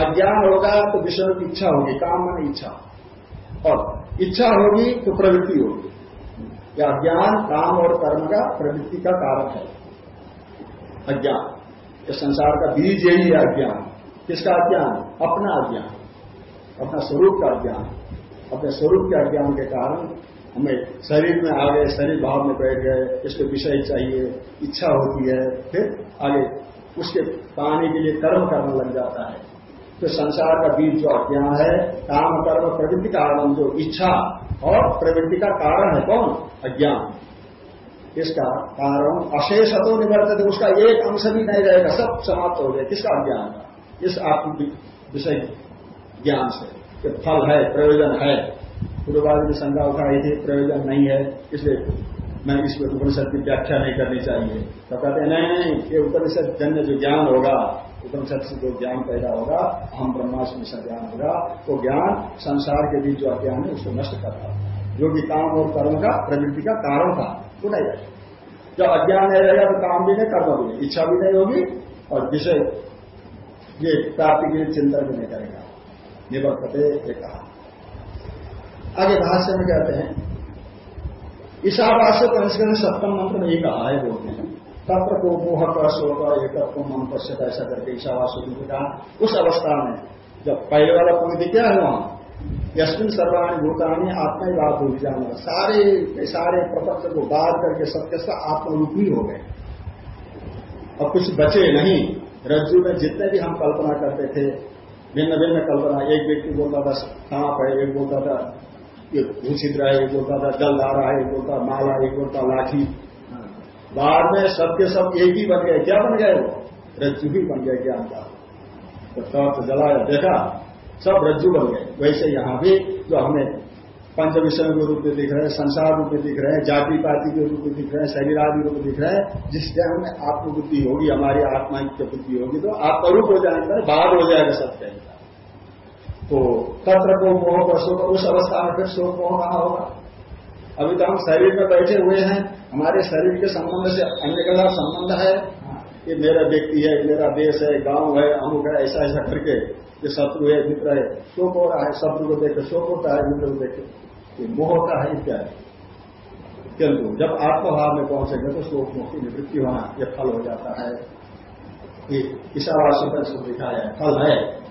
अज्ञान होगा तो विषय की इच्छा होगी, काम मन इच्छा। और इच्छा होगी तो प्रवृत्ति होगी। या अज्ञान, काम और कर्म का प्रवृत्ति का कारण है। अज्ञान। ये संसार का बीज यही है अज्ञान। किसका अज्ञान? अपना अज्ञान। अपना स्वरूप का अज्ञान। अपने स्वरूप के अज्ञान के कारण हमें शरीर में आ गए शरीर भाव में बैठ गए, इसको विषय चाहिए, इच्छा होती है, फिर आगे उसके पाने के लिए कर्म करने लग जाता है। तो संसार का बीज जो अज्ञान है, काम, कर्म, प्रवृत्ति का कारण जो इच्छा और प्रवृत्ति का कारण है कौन? अज्ञान। इसका कारण अशेष तो निवर्तित, उसका एक अंश भी नहीं रहेगा, सब समाप्त हो जाए किसका अज्ञान? का इस आपकी विषय ज्ञान से फल है, प्रयोजन है। पूर्वादि की शंका उठाई थी, प्रयोजन नहीं है, इसलिए मैं इस उपनिषद की व्याख्या नहीं करनी चाहिए। तो कहते हैं, नहीं नहीं, ये उपनिषद जन्य जो ज्ञान होगा, उपनिषद से जो ज्ञान पैदा होगा हम ब्रह्मास्मि से ज्ञान होगा, वो ज्ञान संसार के बीच जो अज्ञान है, उसको नष्ट करता जो भी काम और कर्म का, प्रवृत्ति का, कारण था वो नहीं जब अज्ञान नहीं रहेगा तो काम भी नहीं, कर्म भी नहीं, इच्छा भी नहीं होगी, और विषय ये प्राप्ति के लिए चिंतन भी नहीं करेगा। निवर्तते ये कहा। आगे भाष्य में कहते हैं ईशावास्य ने सप्तम मंत्र में एक है बोलते हैं। तत्र को मोह का शोक एकत्व मन पश्चित ऐसा करके ईशावास कहा उस अवस्था में जब पहले वाला पंक्ति क्या है वहाँ यशमिन सर्वाणी भूतानी आत्मा ही बात होगी जाना सारे सारे प्रपंच को बात करके सत्य से आत्मरूपी हो गए। और कुछ बचे नहीं। रज्जु में जितने भी हम कल्पना करते थे भिन्न भिन्न कल्पना, एक व्यक्ति बोलता था सांप है एक बोलता था ये भूषिद्र है, एक बोलता था जलधारा है, एक बोलता माला, एक बोलता लाठी। बाद में सबके सब एक ही बन गए। क्या बन गए वो? रज्जु भी बन गए ज्ञान का। तो जलाया, देखा, सब रज्जु बन गए। वैसे यहाँ भी जो हमें पंच विषय के रूप में दिख रहे हैं, संसार रूप में दिख रहे हैं जाति पाति के रूप में दिख रहे हैं, शरीर आदि रूप में दिख रहे हैं जिस टाइम में आत्मबुद्धि होगी, हमारी आत्मा की बुद्धि होगी तो आप आत्मरूप हो जाएँगे बाद हो जाएगा सत्य तो तत्र को मोह का शोक, उस अवस्था में फिर शोक मोह कहा होगा। अभी तो हम शरीर में बैठे हुए हैं, हमारे शरीर के संबंध से अन्य का संबंध है ये मेरा व्यक्ति है, मेरा देश है, गाँव है, अमुक है, ऐसा ऐसा करके ये शत्रु है, मित्र है, शोक हो रहा है, शत्रु को देखे, शोक होता है, मित्र को देखे। ये मोह होता है, इत्यादि। किंतु जब आत्मभाव में पहुँचेंगे तो शोक मोह की निवृत्ति होना यह फल हो जाता है। ये ईशावास्य परिषद दिखाया है, फल है।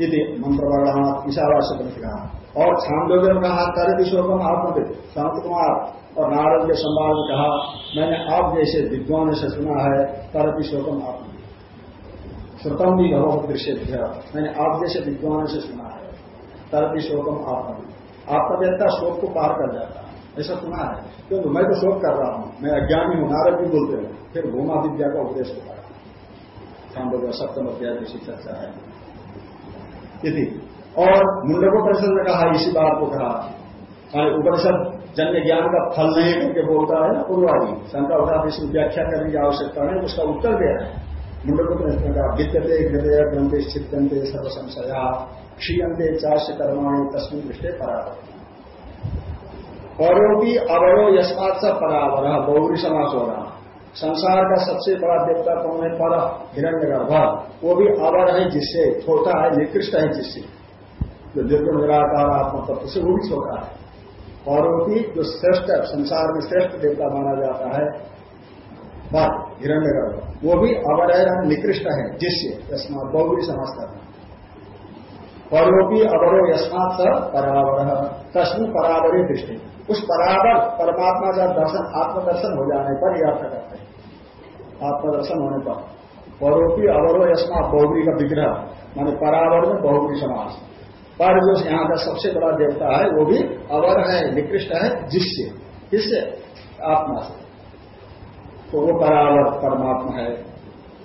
यदि मंत्र वर्णा ईशावास्य कहा और छांदोग्य में कहा कर विश्वकम आप शांत कुमार और नारद के संवाद में कहा, मैंने आप जैसे विद्वान से सुना है तर विश्वकम आप श्रुतम भी भगव दृश्य मैंने आप जैसे विद्वान से सुना है तर विश्वकम आप आत्मवेत्ता शोक को पार कर जाता है। ऐसा सुना है? क्योंकि मैं तो शोक कर रहा हूँ। मैं अज्ञानी हूँ, नारद भी बोलते हैं। फिर भूमा विद्या का उपदेश होता है। सांबोग सप्तम अध्याय जैसी चर्चा है। यदि और मुंडको परिषद ने कहा, इसी बात को कहा। उपनिषद जन्य ज्ञान का फल नहीं करके बोलता है ना पूर्वादी। शंका उठा इसकी व्याख्या करने की आवश्यकता नहीं, उसका उत्तर दे रहा है। मुंडको परिषद ने कहा, विद्यते हृदय ग्रंथे छिदंते सर्व संशया क्षीयते चाष्य कर्माणी तस्वीर दृष्टि परावर परोपी अवरो यशमात परावर बहुरी समास हो रहा संसार का सबसे बड़ा देवता कौन है? पर हिरण्य गर्भ वो भी अवर है जिससे छोटा है, निकृष्ट है, जिससे। जो निर्गुण निराकार आत्मा तत्व से वो भी छोटा है। और की जो श्रेष्ठ, संसार में श्रेष्ठ देवता माना जाता है पर हिरण्य गर्भ वो भी अवर है निकृष्ट है, जिससे। यशमात बहुरी समाज करना परोपी अवरो यशमात स परावर। तस्वीर परावरी दृष्टि। उस बराबर परमात्मा का दर्शन, आत्मदर्शन हो जाने पर यह अर्थ करते हैं। आत्मदर्शन होने पर। परोपी अवरो यशमा बहुबरी का विग्रह, माने परावर में बहुबरी समाज पर जो यहाँ का सबसे बड़ा देवता है, वो भी अवर है, निकृष्ट है, जिससे, किससे? आत्मा से। तो वो परावर परमात्मा है।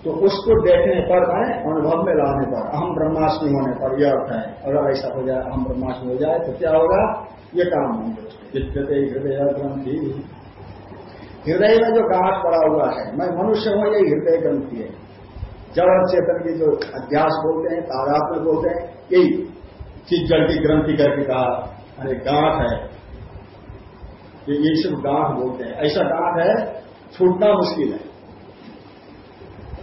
तो उसको देखने पर मैं अनुभव में लाने पर, अहम ब्रह्माष्टमी होने पर यह अर्थ है। अगर ऐसा हो जाए, अहम ब्रह्माष्टमी हो जाए तो क्या होगा? ये काम होंगे विद्यते हृदय ग्रंथि। हृदय में जो गांठ पड़ा हुआ है, मैं मनुष्य हूँ, ये हृदय ग्रंथि है। जड़ चेतन की जो अध्यास बोलते हैं तादात्म बोलते हैं, यही चीज़ जड़ की ग्रंथि करके कहा, अरे, गांठ है। ये ये सब गांठ बोलते हैं। ऐसा गांठ है, छूटना मुश्किल है।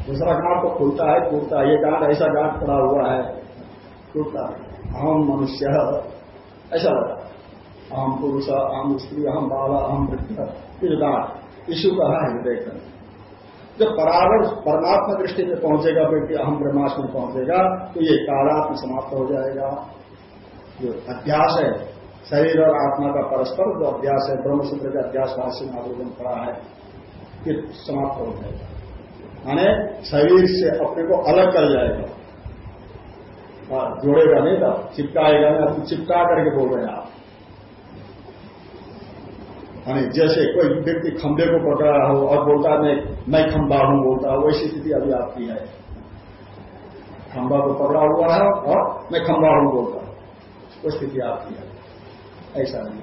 दूसरा गांठ तो खुलता है, टूटता है। ये गांठ, ऐसा गांठ पड़ा हुआ है, टूटता है। अहम मनुष्य। ऐसा लगा अहम पुरुष अहम स्त्री अहम बाला अहम वृद्ध गांठ इशु कहा हृदय कर जब परावर परमात्मा दृष्टि में पहुंचेगा, व्यक्ति अहम ब्रह्मास्म में पहुंचेगा तो ये कालात्म समाप्त हो जाएगा। जो अध्यास है, शरीर और आत्मा का परस्पर जो अभ्यास है, ब्रह्मसूत्र का अध्यास भाष्य में आवेदन पड़ा है, ये समाप्त हो जाएगा। माने शरीर से अपने को अलग कर जाएगा। जोड़ेगा नहीं था, चिपकाएगा नहीं चिपका करके बोल रहे हैं आप। यानी जैसे कोई व्यक्ति खंबे को पकड़ा हो और बोलता है, मैं खंबा हूँ, बोलता हूँ, वैसी स्थिति अभी आपकी है। खंबा को पकड़ा हुआ है और मैं खंबा हूँ बोलता हूँ। वो स्थिति आपकी है। ऐसा नहीं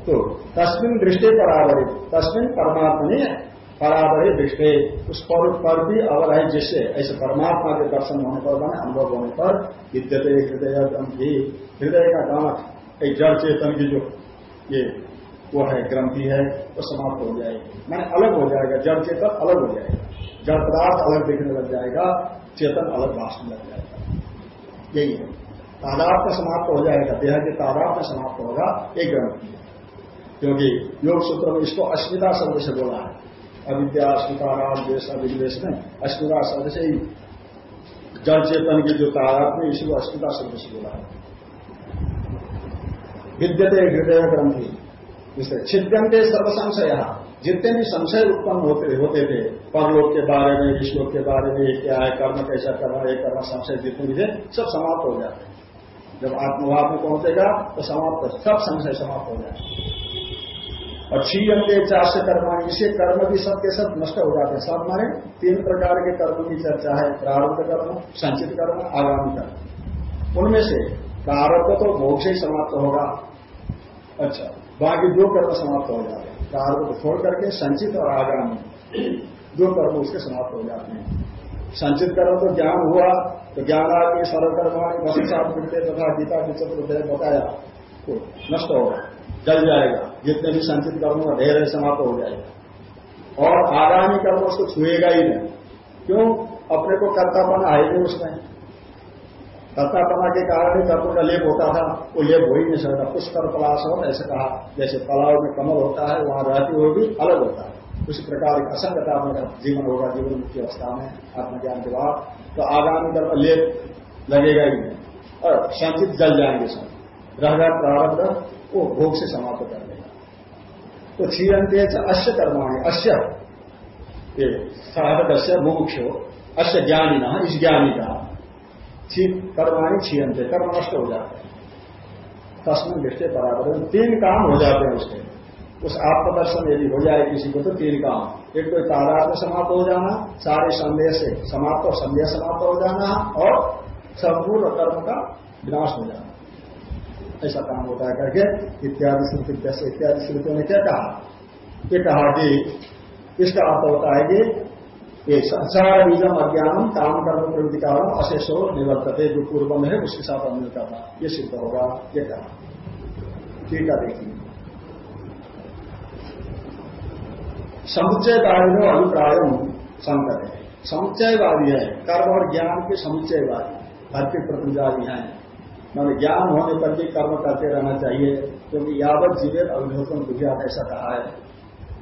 तो तस्मिन दृष्टि परावरी तस्मिन परमात्मा ने परावरी दृष्टि, उस पर पर भी है, जिससे ऐसे परमात्मा के दर्शन होने पर मैंने अनुभव होने पर विद्यते हृदय ग्रंथि हृदय का गांठ एक जड़ चेतन की जो ये वो है, ग्रंथि है, वो समाप्त हो जाएगी। मैंने अलग हो जाएगा, जड़ चेतन अलग हो जाएगा। जड़ पदार्थ अलग देखने लग जाएगा, चेतन अलग भाषण लग जाएगा। यही है। तादाद में समाप्त हो जाएगा, देह के तादाद में समाप्त होगा एक ग्रंथि है। क्योंकि योग सूत्र में इसको अस्मिता शब्द से बोला है। अविद्या, अस्मिता राम देश अभिदेश में अस्मिता शब्द से ही। जड़ चेतन की जो तादाद में इसी को अस्मिता शब्द से बोला है। विद्यते हृदय ग्रंथि। जिससे छिद्यंते सर्व संशय जितने भी संशय उत्पन्न होते होते थे, परलोक के बारे में ईश्वर के बारे में, क्या है, कर्म कैसा करना ये करना, संशय जितने भी थे, सब समाप्त हो जाते जब आत्मभाव में पहुंचेगा तो समाप्त, सब संशय समाप्त हो जाए और क्षीयंते चार से कर्म इसे कर्म भी सब के सब नष्ट हो जाते हैं। सब माने तीन प्रकार के कर्म की चर्चा है प्रारंभ कर्म, संचित कर्म, आगामी कर्म। उनमें से प्रारंभ तो मोक्ष ही समाप्त होगा। अच्छा। बाकी दो कर्म समाप्त हो जाते हैं। प्रारंभ को छोड़ करके संचित और आगामी। दो कर्म उसके समाप्त हो जाते हैं। संचित कर्म तो ज्ञान हुआ तो ज्ञान आगे सरल कर्म वशिष्ठ मिलते तथा गीता के चतुर्दय बताया तो नष्ट होगा, जल जाएगा। जितने भी संचित कर्मों का है, समाप्त हो जाएगा। और आगामी कर्म उसको छुएगा ही नहीं। क्यों? अपने को कर्तापन आएगी उसमें। कर्तापना के कारण ही कर्म का लेप होता था, वो लेप हो ही नहीं सकता। पुष्कर पलाश हो, ऐसे कहा, जैसे पलाव में कमल होता है, वहाँ रहती हुए भी अलग होता है। उसी प्रकार एक असंगता में जीवन होगा, जीवन मुक्ति अवस्था में आत्मज्ञान के बाद तो आगामी कर्म लेप लगेगा ही नहीं, और संचित जल जाएँगे सब। रह गया प्रारंभ वो भोग से समाप्त कर देगा। तो क्षीरंते अश्य कर्माणी अश्य साधक अश्य मुमुक्ष अश्य ज्ञानी ना इस ज्ञानी का। कर्माणी छीनते कर्म नष्ट हो जाते हैं। तस्मिन दृष्टि बराबर तीन काम हो जाते हैं उसके। उस आत्मदर्शन यदि हो जाए किसी को तो तीन काम। एक तो तादाद में समाप्त हो जाना, सारे संदेह से समाप्त और संदेह समाप्त हो जाना और संपूर्ण कर्म का विनाश हो जाना। ऐसा काम होता है करके इत्यादि श्रुति इत्यादि श्रुतियों ने क्या कहा? कहा कि इसका अर्थ होता है कि ये संसार बीजम अज्ञानम काम कर्म प्रवृत्ति कारण अशेषो निवर्तते, जो पूर्व में है, उसके साथ अन्य करना ये सिद्ध होगा, ये कहा ठीक है, देखिए। समुच्चयवादी में अभिप्राय संकर है समुच्चयवादी है। कर्म और ज्ञान के समुच्चयवादी, भक्ति प्रतिजादी हैं। मैंने ज्ञान होने पर भी कर्म करते रहना चाहिए, क्योंकि यावत जीवित अग्निहोत्र विज्ञान ऐसा कहा है।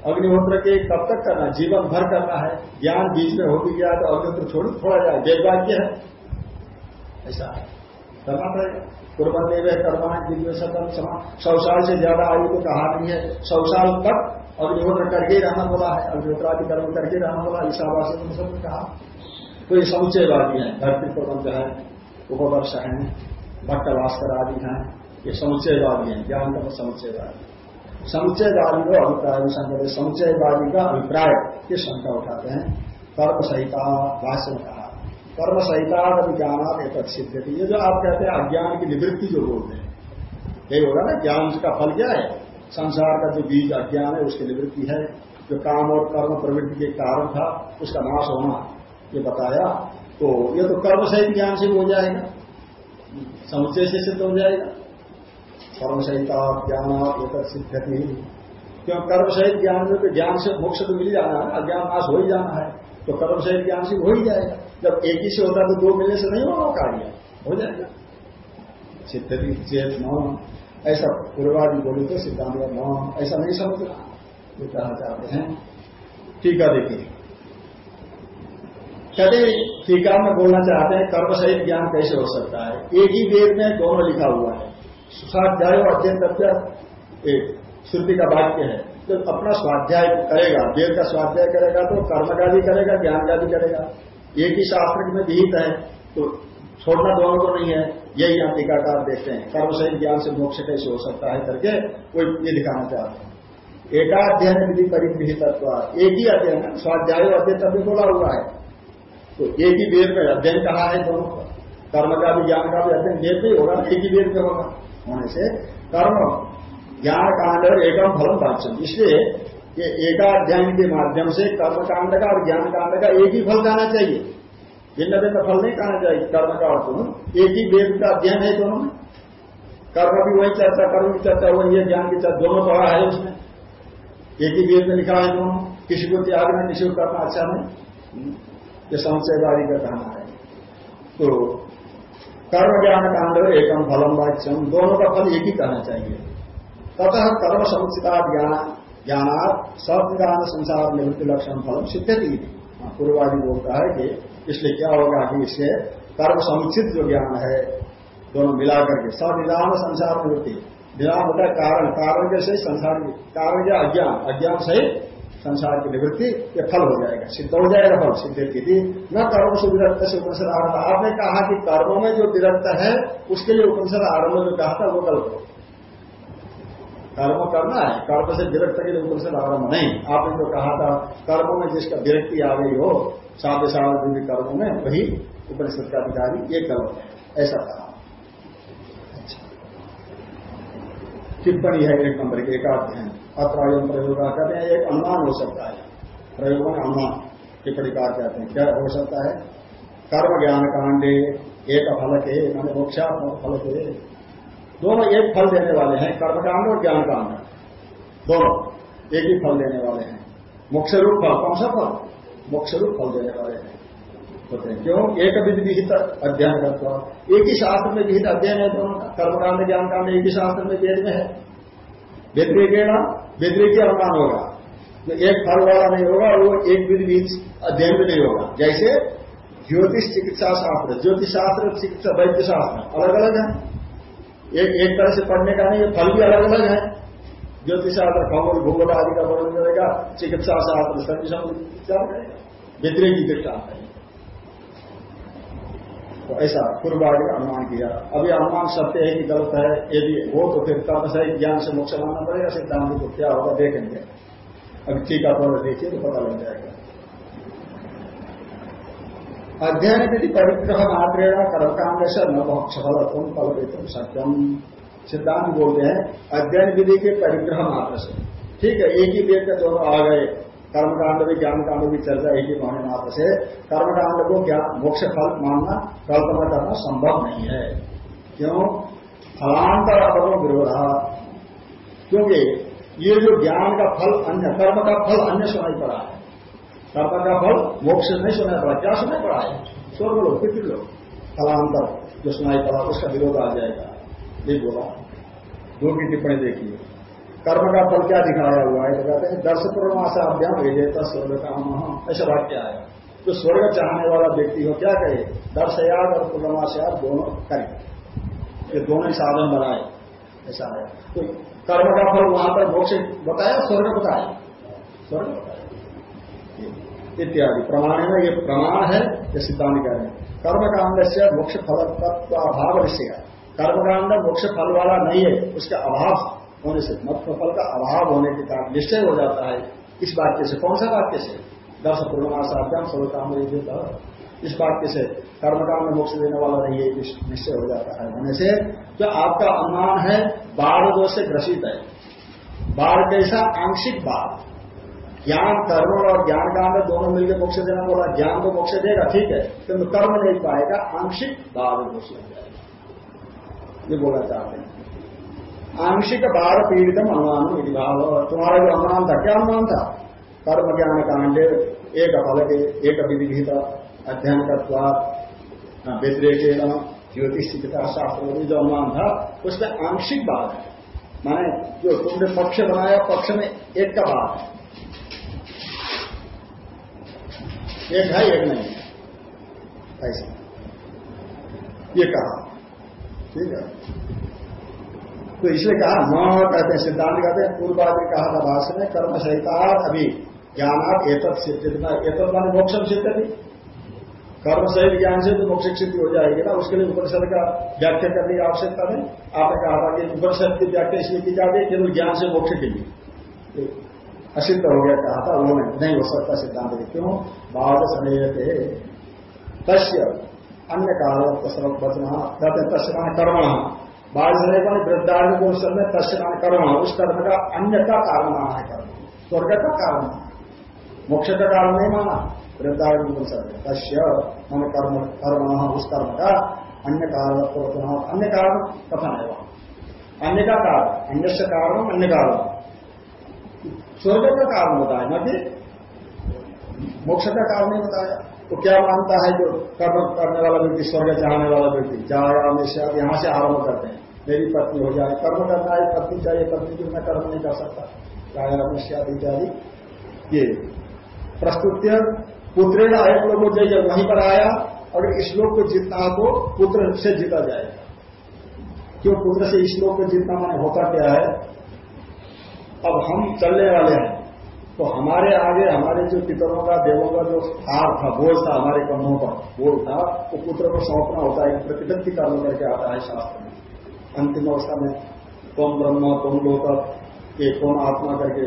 अग्निहोत्र के कब तक करना जीवन भर करना है। ज्ञान बीच में हो भी गया तो अग्निहोत्र छोड़ थोड़ा जाए वेदवाक्य है। ऐसा है। करना पड़ेगा। कुर्बन देव कर्मा दिव्य सतम समा सौ साल से ज़्यादा आयु को कहा नहीं है। सौ साल तक अग्निहोत्र करके ही रहना बोला है। अग्निहोत्रादि कर्म करके रहना बोला ईशावासी ने सब कहा। तो ये समुच्चयवादी है। धरती प्रबंध है, उपवर्ष है भट्ट भास्कर आदि हैं। ये समुच्चयवादी है। ज्ञान का समुच्चयवादी समुच्चयवादी को अभिप्राय में शंका समुच्चयवादी का अभिप्राय ये शंका उठाते हैं। कर्म सहिता भाष्य में कहा कर्म सहिता ज्ञान एक सिद्ध ये जो आप कहते हैं, अज्ञान की निवृत्ति जो बोलते हैं, यही होगा ना, ज्ञान का फल क्या है? संसार का जो बीज अज्ञान है, उसकी निवृत्ति है। जो काम और कर्म प्रवृत्ति के कारण था, उसका नाश होना, ये बताया। तो ये तो कर्म सहित ज्ञान से हो जाएगा। समुच्चय से सिद्ध हो जाएगा। कर्म सहिता ज्ञान एक सिद्ध थी क्यों कर्म सहित ज्ञान में तो ज्ञान से मोक्ष तो मिल जाना है, अज्ञान नाश हो ही जाना है तो कर्म सहित ज्ञान से हो ही जाएगा। जब एक ही से होता तो दो मिलने से नहीं होगा कार्य हो जाएगा। सिद्धि चेत मौन, ऐसा पूर्वादि बोले तो सिद्धांत मौन, ऐसा नहीं समझना, ये कहना चाहते हैं। टीका देखिए। कहते टीका में बोलना चाहते हैं कर्म सहित ज्ञान कैसे हो सकता है? एक ही वेद में दोनों लिखा हुआ है। स्वाध्याय और अध्ययन तथ्य एक श्रुति का वाक्य है। तो अपना स्वाध्याय करेगा वेद का स्वाध्याय करेगा तो कर्म का भी करेगा, ज्ञान का भी करेगा। एक ही शास्त्र में विहित है तो छोड़ना दोनों को नहीं है। यही यहाँ टीकाकार देखते हैं। कर्म सहित ज्ञान से मोक्ष कैसे हो सकता है करके कोई ये दिखाना चाहते हैं। एकाध्ययन विधि परिगृहित एक ही अध्ययन स्वाध्याय अध्ययन तभी बोला हुआ है। तो एक ही वेद में अध्ययन कहा है दोनों कर्म का भी, ज्ञान का भी अध्ययन वेद में होगा, एक ही वेद में होगा। होने से कर्म ज्ञान कांड और एकम फलम वाच्यम इसलिए ये एकाध्यायन के माध्यम से कर्म कांड का और ज्ञान कांड का एक ही फल जाना चाहिए। भिन्न भिन्न फल नहीं कहना चाहिए, कर्म का अर्थ एक ही वेद का अध्ययन है दोनों में। कर्म भी वही चर्चा, कर्म की चर्चा वही है, ज्ञान की चर्चा, दोनों पढ़ा है उसमें। एक ही वेद में लिखा है दोनों। किसी को त्याग में, किसी को करना अच्छा नहीं ये संशयवादी का कहना है। तो कर्म ज्ञान कांड एकम फलम वाच्यम दोनों का फल एक ही कहना चाहिए। ततः कर्म समुचिता ज्ञान ज्ञानात सब ज्ञान संसार निवृत्ति लक्षण फलम सिद्ध थी पूर्वादि बोलता है कि इसलिए क्या होगा कि इससे कर्म समुचित जो ज्ञान है, दोनों मिलाकर के सविधान संसार निवृत्ति। विधान होता है कारण कारण कैसे संसार, कारण क्या अज्ञान अज्ञान सहित संसार की निवृत्ति ये फल हो जाएगा। सिद्ध हो जाएगा फल, सिद्ध की न कर्म से विरक्त से उपनिषद आरंभ। आपने कहा कि कर्मों में जो विरक्त है, उसके लिए उपनिषद आरंभ जो कहा था वो कल कर्म करना है, कर्म से विरक्त के लिए उपनिषद आरंभ नहीं। आपने जो कहा था, कर्मों में जिसका विरक्ति आ गई हो साधे साल कर्मों में, वही उपनिषद का अधिकारी, ये कर्म है ऐसा कहा। अच्छा। टिप्पणी है एक नंबर के एकाध्याय अत्र प्रयोग कहते हैं, एक अनुमान हो सकता है। प्रयोग में अनुमान टिप्पणी कार कहते हैं। क्या हो सकता है? कर्म ज्ञान कांडे, एक फल के, मैंने मोक्षा फल के। दोनों एक फल देने वाले हैं कर्मकांड और ज्ञान कांड। दोनों एक ही फल देने वाले हैं। मोक्ष रूप फल, कौन सा फल? मोक्ष रूप फल देने वाले हैं। होते हैं। क्यों? एक विधि विहित अध्ययन करता एक ही शास्त्र में विहित अध्ययन है दोनों कर्मकांड ज्ञान कांड एक ही शास्त्र में वेद में है। व्यतिरिकेणा व्यतिरिक अनुमान होगा। तो एक फल वाला नहीं होगा वो एक विधि विहित अध्ययन भी नहीं होगा। जैसे ज्योतिष चिकित्सा शास्त्र, ज्योतिष शास्त्र चिकित्सा वैद्य शास्त्र अलग अलग है। एक एक तरह से पढ़ने का नहीं, फल भी अलग अलग है। ज्योतिष शास्त्र, खगोल, भूगोल आदि का वर्णन करेगा, चिकित्सा शास्त्र सभी सब व्यतिरिक दृष्टांत है। तो ऐसा पूर्वादि का अनुमान किया। अभी अनुमान सत्य है कि गलत है यदि हो तो फिर तपसही ज्ञान से मोक्ष मानना पड़ेगा सिद्धांत को क्या होगा देखेंगे। अभी टीका पर देखिए तो पता लग जाएगा। अध्ययन यदि परिग्रह मात्रेण कर्मकांड से न मोक्ष फल तुम फल सत्यम सिद्धांत बोलते हैं, अध्ययन विधि के परिग्रह मात्र से। ठीक है, एक ही वेद के दोनों आ गए। कर्मकांड भी ज्ञान कांड भी चर्चा एक ही होने मात्र से कर्मकांड को क्या मोक्ष फल मानना, कल्पना करना संभव नहीं है। क्यों? फलांतर अपनो विरोधा। क्योंकि ये जो ज्ञान का फल अन्य, कर्म का फल अन्य सुनाई पड़ा है। कर्म का फल मोक्ष नहीं सुनाई पड़ा। क्या सुनाई पड़ा है? स्वर्ग लोग पितृ लोग। फलांतर जो सुनाई पड़ा, उसका विरोध आ जाएगा। ये बोला। दो की टिप्पणी देखिए। कर्म का फल क्या दिखाया हुआ है? तो कहते हैं, दर्श पूर्णमाशाभ्याम विजेता स्वर्ग काम ऐसा वाक्य आया। जो स्वर्ग चाहने वाला व्यक्ति हो, क्या करे? दर्शयाद और पूर्णमाशाद दोनों करें। ये दोनों साधन बनाए। ऐसा है। तो कर्म का फल वहाँ पर मोक्ष बताया, स्वर्ग बताया? स्वर्ग बताया। इत्यादि। प्रमाण है ये प्रमाण है, ये सिद्धांत कह रहे हैं। कर्मकांड से मोक्ष फल तत्व अभाव निश्चय कर्मकांड मोक्ष फल वाला नहीं है, उसके अभाव। होने से मत फल का अभाव होने के कारण निश्चय हो जाता है। इस वाक्य से कौन सा वाक्य से? दर्श पूर्णमाशाभ्याम सर्वकाम इस वाक्य से कर्मकाम में मोक्ष देने वाला नहीं है निश्चय हो जाता है। होने से जो आपका अनुमान है, बाढ़ दोष से ग्रसित है। बाढ़ कैसा आंशिक बाढ़। ज्ञान, कर्म और ज्ञान कांड दोनों मिलकर मोक्ष देना बोला, ज्ञान को मोक्ष देगा, ठीक है किंतु कर्म नहीं पाएगा, आंशिक बाढ़ दोष लग जाएगा। ये बोला चाहते हैं। आंशिक बार पीड़ितम अनुमान विधि भाव। तुम्हारा जो अनुमान था क्या अनुमान था कर्म ज्ञान कांड एक फल के एक विधिहित अध्ययन का ज्योतिष चिकित्सा शास्त्र जो अनुमान था उसमें आंशिक बात है माने जो तुमने पक्ष बनाया, पक्ष में एक का बात है एक है एक नहीं। है ऐसा। ये कहा। ठीक है। तो इसलिए कहा न कहते हैं, सिद्धांत कहते हैं, पूर्वादि कहा था भाषण में, कर्म सहिता अभी ज्ञानात एतत् सिद्ध। एतत् माने मोक्ष सिद्ध। कर्म सहित ज्ञान से तो मोक्ष सिद्धि हो जाएगी ना, उसके लिए उपनिषद का व्याख्या करने की आवश्यकता नहीं। आपने कहा था कि उपनिषद की व्याख्या इसलिए की जाती है केवल ज्ञान से मोक्ष के लिए। असिद्ध हो गया कहा था, उन्होंने, नहीं हो सकता सिद्धांत क्यों? बाद समय तस्य अन्य काल बचना कहते तस्य कर्म समय का वृद्धार्थ को समय तस्मान कर्म। उस कर्म का अन्य का कारण माना है कर्म। स्वर्ग का कारण माना मोक्ष का कारण नहीं माना। वृद्धार्थ को समय तस्य मन कर्म कर्म उस कर्म का अन्य कारण अन्य कारण कथन है वहाँ। अन्य का कारण अन्य से कारण, अन्य कारण। स्वर्ग का कारण बताया। न कि मोक्ष का कारण नहीं बताया। तो क्या मानता है जो कर्म करने वाला व्यक्ति, स्वर्ग चाहने वाला व्यक्ति जाया हमेशा यहाँ से आरंभ करते हैं। मेरी पत्नी हो जाए, कर्म करना है, पत्नी चाहिए पत्नी की मैं कर्म नहीं कर सकता। जाया हमेशा इत्यादि। ये प्रस्तुत्य पुत्रेण एक लोग जाइए, वहीं पर आया और इस लोग को जीतना को पुत्र से जीता जाएगा। क्यों? पुत्र से इस लोग को जीतना मैंने होता क्या है? अब हम चलने वाले हैं। तो हमारे आगे, हमारे जो पितरों का, देवों का जो हार था, बोझ था हमारे कमों पर, बोझ था वो पुत्र को सौंपना होता है प्रतिपत्ति कर्म करके आता है शास्त्र में। अंतिम अवस्था में तुम ब्रह्म तुम लोग ये कौन आत्मा करके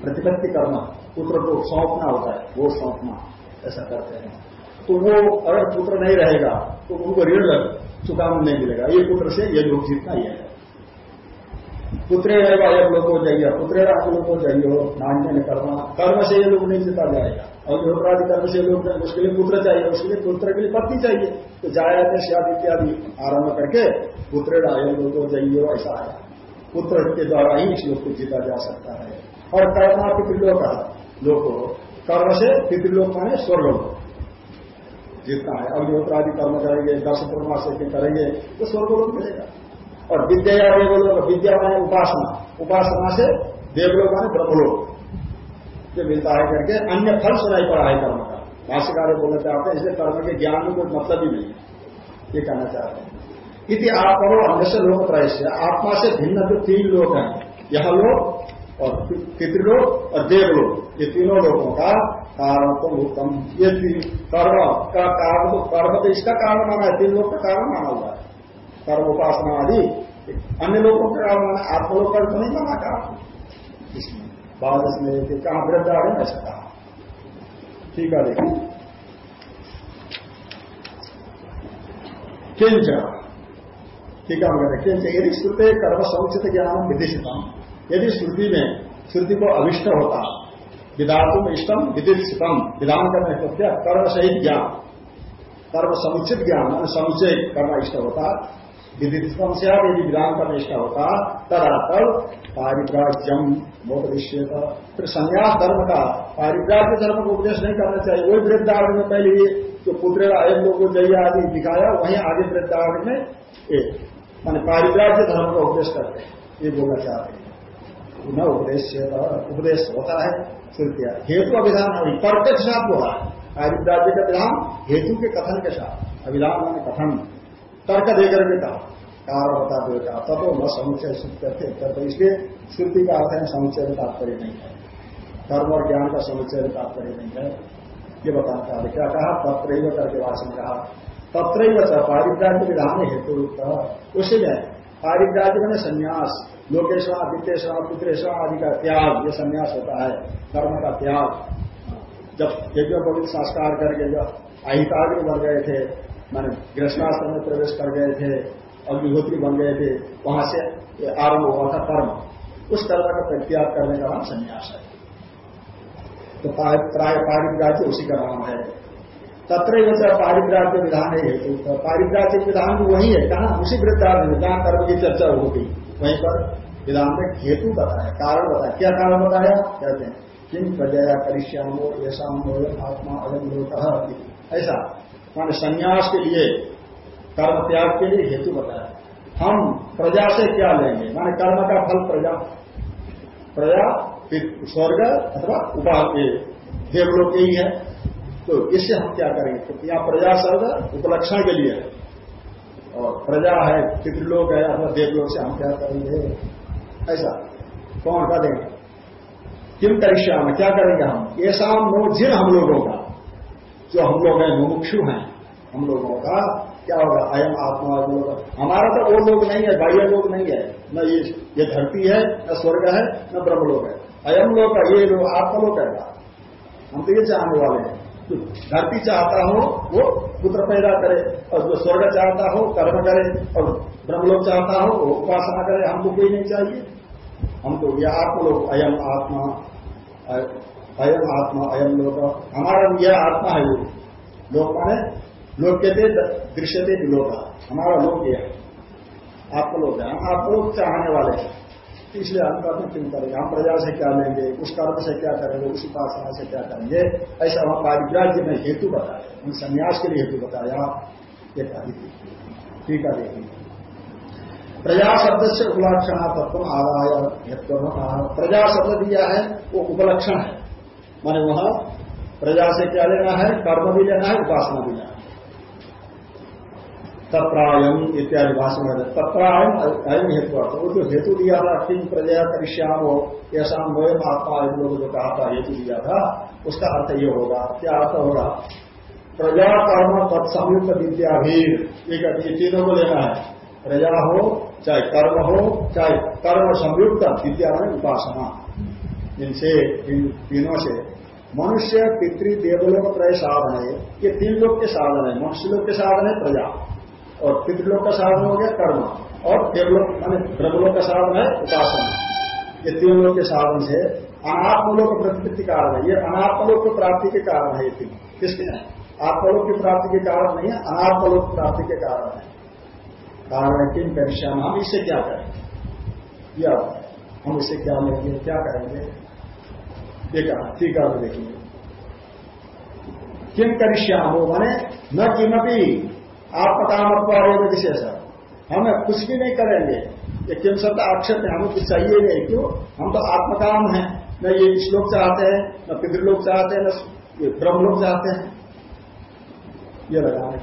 प्रतिपत्ति करना पुत्र को सौंपना होता है, वो सौंपना, ऐसा करते हैं। तो वो अगर पुत्र नहीं रहेगा तो उनको ऋण चुकाना नहीं मिलेगा। ये पुत्र से ये लोग जीतना ही है। पुत्रे अयम लोगों जाइए पुत्रे आप लोगों जाइए हो नान्य ने कर्म कर्म से ये लोग नहीं जीता जाएगा। और अग्निहोत्रादि कर्म से लोग उसके लिए पुत्र चाहिए। उसके लिए पुत्र के लिए पत्नी चाहिए। तो जाया शादी इत्यादि आरंभ करके, पुत्रे अयम लोगों जाइए ऐसा आया पुत्र के द्वारा ही इस लोग को जीता जा सकता है। और कर्मा पितृलोक का लोग कर्म से पितृलोक माने स्वर्ग जितना है। अब अग्निहोत्रादि कर्म करेंगे, दस पूर्णमा से करेंगे तो स्वर्ग लोग मिलेगा। और विद्या या देवलोक विद्या माने उपासना। उपासना से देवलोक माने ब्रह्मलोक। जो मिलता है करके अन्य फल सुनाई पड़ा है कर्म का भाष्यकार बोलना चाहते हैं, इसलिए कर्म के ज्ञान में कोई मतलब ही नहीं ये कहना चाहते हैं। इति आत्मा अन्य से लोक प्रयस्य आत्मा से भिन्न जो तीन लोग हैं, यह लोग और पितृलोक और देवलोक। ये तीनों लोगों का कारण तो उत्तम ये कर्म का कारण तो कर्म तो इसका कारण माना है, तीन लोग का कारण माना हुआ है। कर्म उपासना आदि, अन्य लोगों का कारण आत्मलोक कर्म तो नहीं माना कहा इसमें बाद इसमें कहा वृद्धारण ऐसा कहा। ठीक है देखिए किंच। ठीक है हम किंच, यदि श्रुति कर्म समुचित ज्ञान विधिषितम यदि श्रुति में, श्रुति को अभिष्ट होता विधातुम इष्टम विदिषितम विधान करने क्या कर्म सहित ज्ञान। कर्म समुचित ज्ञान समुचय करना इष्ट होता विदितम से यदि विधान का निष्ठा होता तरा तब पारिप्राज्यम मोपदिश्य फिर संन्यास धर्म का पारिप्राज्य धर्म को उपदेश नहीं करना चाहिए। वही वृद्धावरण में पहले ये जो पुत्र आयन को जय आदि दिखाया, वहीं आगे वृद्धावरण में एक। मान पारिप्राज्य धर्म का उपदेश करते हैं। ये बोलना चाहते हैं। न उपदेश उपदेश होता है क्या? हेतु अभिधान तर्क के साथ बोला है पारिप्राज्य का विधान हेतु के कथन के साथ। अभिधान मान कथन। तर्क देकर के कहा कारण बता दो कहा तब तो न समुचय सिद्ध करते तो इसलिए श्रुति का अर्थ है समुचय में तात्पर्य नहीं है। धर्म और ज्ञान का समुचय में तात्पर्य नहीं है। ये बताता है। क्या कहा? तत्र करके भाषण कहा तत्र पारिप्राज्य विधान हेतु उसी में पारिप्राज्य में संन्यास लोकेश्वर वित्तेश्वर पुत्रेश्वर आदि का त्याग, ये संन्यास होता है। कर्म का त्याग। जब यज्ञ पवित्र संस्कार करके जब अहिताग्नि बन गए थे मैंने गृहस्थाश्रम में प्रवेश कर गए थे अग्निहोत्री बन गए थे, वहाँ से आरंभ हुआ था कर्म। उस कर्म का परित्याग करने का नाम संन्यास है। तो प्राय पारिप्राज्य उसी का नाम है। तत्र पारिप्राज्य विधान है हेतु। तो पारिप्राज्य विधान भी वही है, कहा? उसी वृद्धार्थ में। जहाँ कर्म की चर्चा होगी वहीं पर विधान में हेतु बताया, कारण बताया। क्या कारण बताया? कहते हैं किम प्रजया करिष्यामो ऐसा आत्मा लोक ऐसा। मान संन्यास के लिए, कर्म त्याग के लिए हेतु बताया। हम प्रजा से क्या लेंगे? माने कर्म का फल प्रजा। प्रजा स्वर्ग अथवा उपा देवलोक ही है। तो इससे हम क्या करेंगे? तो यहाँ प्रजा शब्द उपलक्षण के लिए है। और प्रजा है पितृलोक है, अथवा देवलोक से हम क्या करेंगे? ऐसा। कौन का देंगे? किम करिष्या क्या करेंगे हम? ये शाम नो जिन हम लोगों का जो हम लोग हैं, मुमुक्षु हैं। हम लोगों का क्या होगा? अयम आत्मा लोग हमारा तो वो लोग नहीं है, बाह्य लोग नहीं है। न ये ये धरती है, न स्वर्ग है, न ब्रह्मलोक है। अयम लोग का ये लोग आत्मलोक है। हम तो ये चाहने वाले हैं जो धरती चाहता हो, वो पुत्र पैदा करे, और जो स्वर्ग चाहता हो, कर्म करे, और ब्रह्मलोक चाहता हो, वो उपासना करे, हमको कोई नहीं चाहिए। हमको ये आत्मलोक, अयम आत्मा अयम आत्मा, अयम लोक। हमारा यह आत्मा है वो। लोक माने लोक कहते दृश्यते लोक हमारा लोक यह है। आत्मलोक है। हम आत्मलोक चाहने वाले हैं। इसलिए हम कर्म क्यों करेंगे। हम प्रजा से क्या लेंगे, उस कर्म से क्या करेंगे, उस उपासना से क्या करेंगे, ऐसा हम पारिग्राज्य में हेतु बताया उन संन्यास के लिए हेतु बताया ये ठीक है, देखिए। प्रजा शब्द से उपलक्षण तत्व आदाय प्रजा शब्द दिया है, वो उपलक्षण है। माने वहाँ प्रजा से क्या लेना है? कर्म भी लेना है, उपासना भी लेना है। तत्रायम इत्यादि भाषण में तत्रायम अयम हेतु अर्थ वो जो हेतु दिया था किम प्रजा करिश्याम हो ऐसा वयम आत्मा इन लोगों जो कहा था, हेतु दिया था, उसका अर्थ ये होगा, क्या अर्थ होगा? प्रजा, कर्म तत्संयुक्त विद्या भी ये तीनों को लेना है। प्रजा हो, चाहे कर्म हो, चाहे कर्म संयुक्त, विद्या में उपासना। इनसे, इन तीनों से मनुष्य पितृ देवलोक त्रय साधन है, ये तीन लोग के साधन है। मनुष्य लोग के साधन है प्रजा, और पितृलोक का साधन हो गया कर्म, और देवलोक, माने ब्रह्मलोक का साधन है उपासना। ये तीन लोग के साधन से अनात्मलोक प्रतिपत्ति कारण है। ये अनात्मलोक की प्राप्ति के कारण है ये तीन। किसके आत्मलोक की प्राप्ति के कारण नहीं है, अनात्मलोक प्राप्ति के कारण है। कारण है किन परीक्षा हम इससे क्या करेंगे? या हम इससे क्या लेंगे क्या करेंगे? ये कहा ठीक है देखिए। किम करिष्याम हो माने, न किमपी आत्मकामत्वारे विशेष हम कुछ भी नहीं करेंगे। ये किम शब्द आक्षेप है, हमें कुछ चाहिए नहीं। क्यों? हम तो आत्मकाम है। न ये श्लोक चाहते हैं, न पितृलोक चाहते हैं, न ब्रह्मलोक चाहते हैं। ये लगाने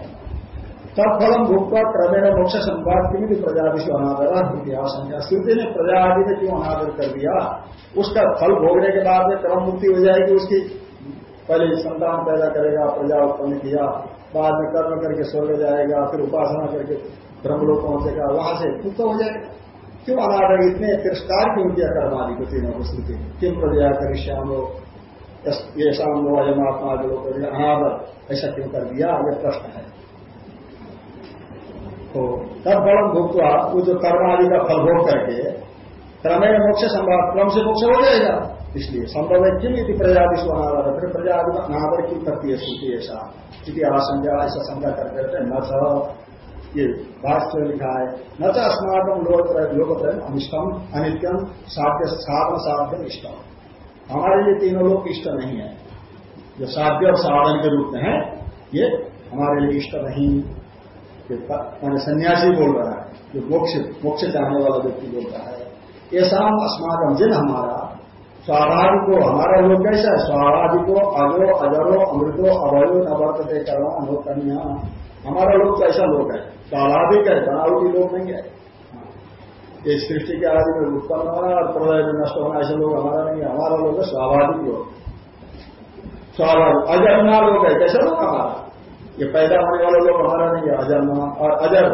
तत्फलम भूखवा क्रमेण मोक्ष संवाद की भी प्रजाति से अनादर इतिहास श्रुति ने प्रजा आदि ने क्यों अनादर कर दिया? उसका फल भोगने के बाद में क्रम मुक्ति हो जाएगी, उसकी पहले संतान पैदा करेगा, प्रजा उत्पन्न किया, बाद में कर्म करके स्वर्ग जाएगा, फिर उपासना करके ब्रह्मलोक पहुंचेगा, वहाँ से मुक्त हो जाएगा। क्यों अनादर? इतने तिरस्कार क्यों किया कर्म आदि को तीनों को स्थिति किम प्रजा कर श्याम ये शाम लो अयम आत्मा जो अनादर, ऐसा क्यों कर दिया? यह प्रश्न है। तो तब बड़म भुगतवा वो जो कर्म आदि का फल भोग करके क्रमेण मोक्ष संभव क्रम से मोक्ष हो जाएगा। इसलिए संभव है किम यदि प्रजाति से अनादर फिर प्रजा आदि का करती है श्रुति ऐसा। क्योंकि आशंका ऐसा शंका करते रहते न स। ये भाष्य लिखा है। न तो अस्माकम लोकत्रय अनिष्टम, अनित्यम, साध्य साधन साध्य इष्टम। हमारे लिए तीनों लोग इष्ट नहीं है। जो साध्य और साधन के रूप में है, ये हमारे लिए इष्ट नहीं। मैंने सन्यासी बोल रहा है, जो मोक्ष मोक्ष चाहने वाला व्यक्ति बोल रहा है। ऐसा अस्माकम जिन हमारा स्वाभाविक को हमारा लोग कैसा है? स्वाभाविको अजो अजरो, अमृतो अभयो न वर्तते कर्म अनोकन्या हमारा लोग कैसा लोग है? स्वाभाविक है बनावटी लोग नहीं है। ये सृष्टि के आदि में उत्पन्न होना और प्रलय में नष्ट होना, ऐसे लोग हमारा नहीं है। हमारा लोग है स्वाभाविक लोग स्वाभाविक अजन्मा लोग है, कैसा लोग हमारा? ये पैदा होने वाले लोग हमारा नहीं है अजन्मा और अजर,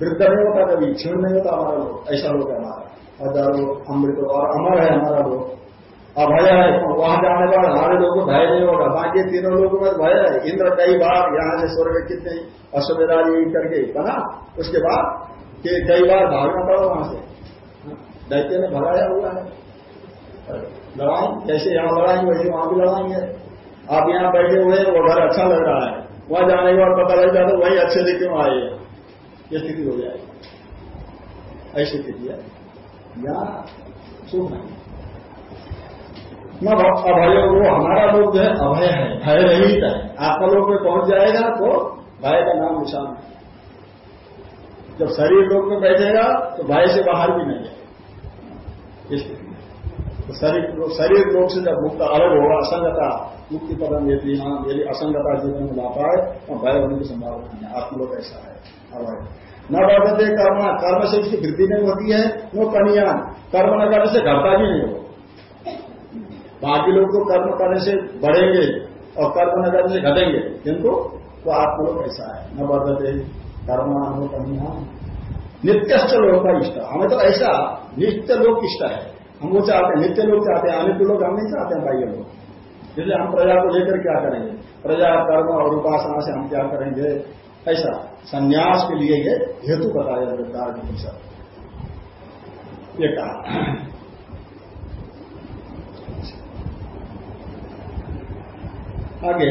वृद्ध नहीं होता कभी, क्षीण नहीं होता हमारा लोग, ऐसा लोग है हमारा। अजर अमृत और अमर है हमारा लोग। अभय है वहाँ जाने बाद हमारे लोगों को भय नहीं होगा। बाकी तीनों लोगों में भय है। इंद्र कई बार यहाँ से स्वर्ग कितने अश्वेदारी करके बना उसके बाद कि कई बार भागना पड़ा वहाँ से। दैत्य ने भगाया हुआ है। लड़ाई, जैसे यहाँ लड़ाएँगे वैसे वहाँ भी लड़ाएँगे आप यहाँ बैठे हुए वो घर अच्छा लग रहा है। वहाँ जाने के बाद पता लग जाता वही अच्छे से क्यों आए? ये स्थिति हो जाएगी। ऐसी स्थिति है। या सुख नहीं। न अभय, वो हमारा लोग जो है, अभय है भय रहित है। आपका लोग में पहुँच जाएगा तो भय का नाम निशान है। जब शरीर लोग में बैठेगा तो भय से बाहर भी नहीं है तो शरीर शरीर लोग से जब मुक्त अलग होगा, असंगता मुक्ति पदम यदि हाँ यदि असंगता जीवन में ला पाए तो भय होने की संभावना नहीं है। आत्मलोक ऐसा है। अभय न बढ़ते कर्म कर्म से उसकी वृद्धि नहीं होती है वो कनियान कर्म न करने से घटता भी नहीं हो बाकी लोग तो कर्म करने से बढ़ेंगे और कर्म न करने से घटेंगे। किंतु तो आत्मलोक ऐसा है। न बढ़ते कर्म अनुकन्या नित्यस्थ लोग का इष्ट। हमें तो ऐसा नित्य लोग इष्ट है। हम वो चाहते हैं, नित्य लोग चाहते हैं, अनित्य लोग हम नहीं चाहते हैं, बाह्य लोग। इसलिए हम प्रजा को लेकर क्या करेंगे? प्रजा, कर्म और उपासना से हम क्या करेंगे? ऐसा संन्यास के लिए ये हेतु बताया वृद्धार्थ ये कहा। आगे,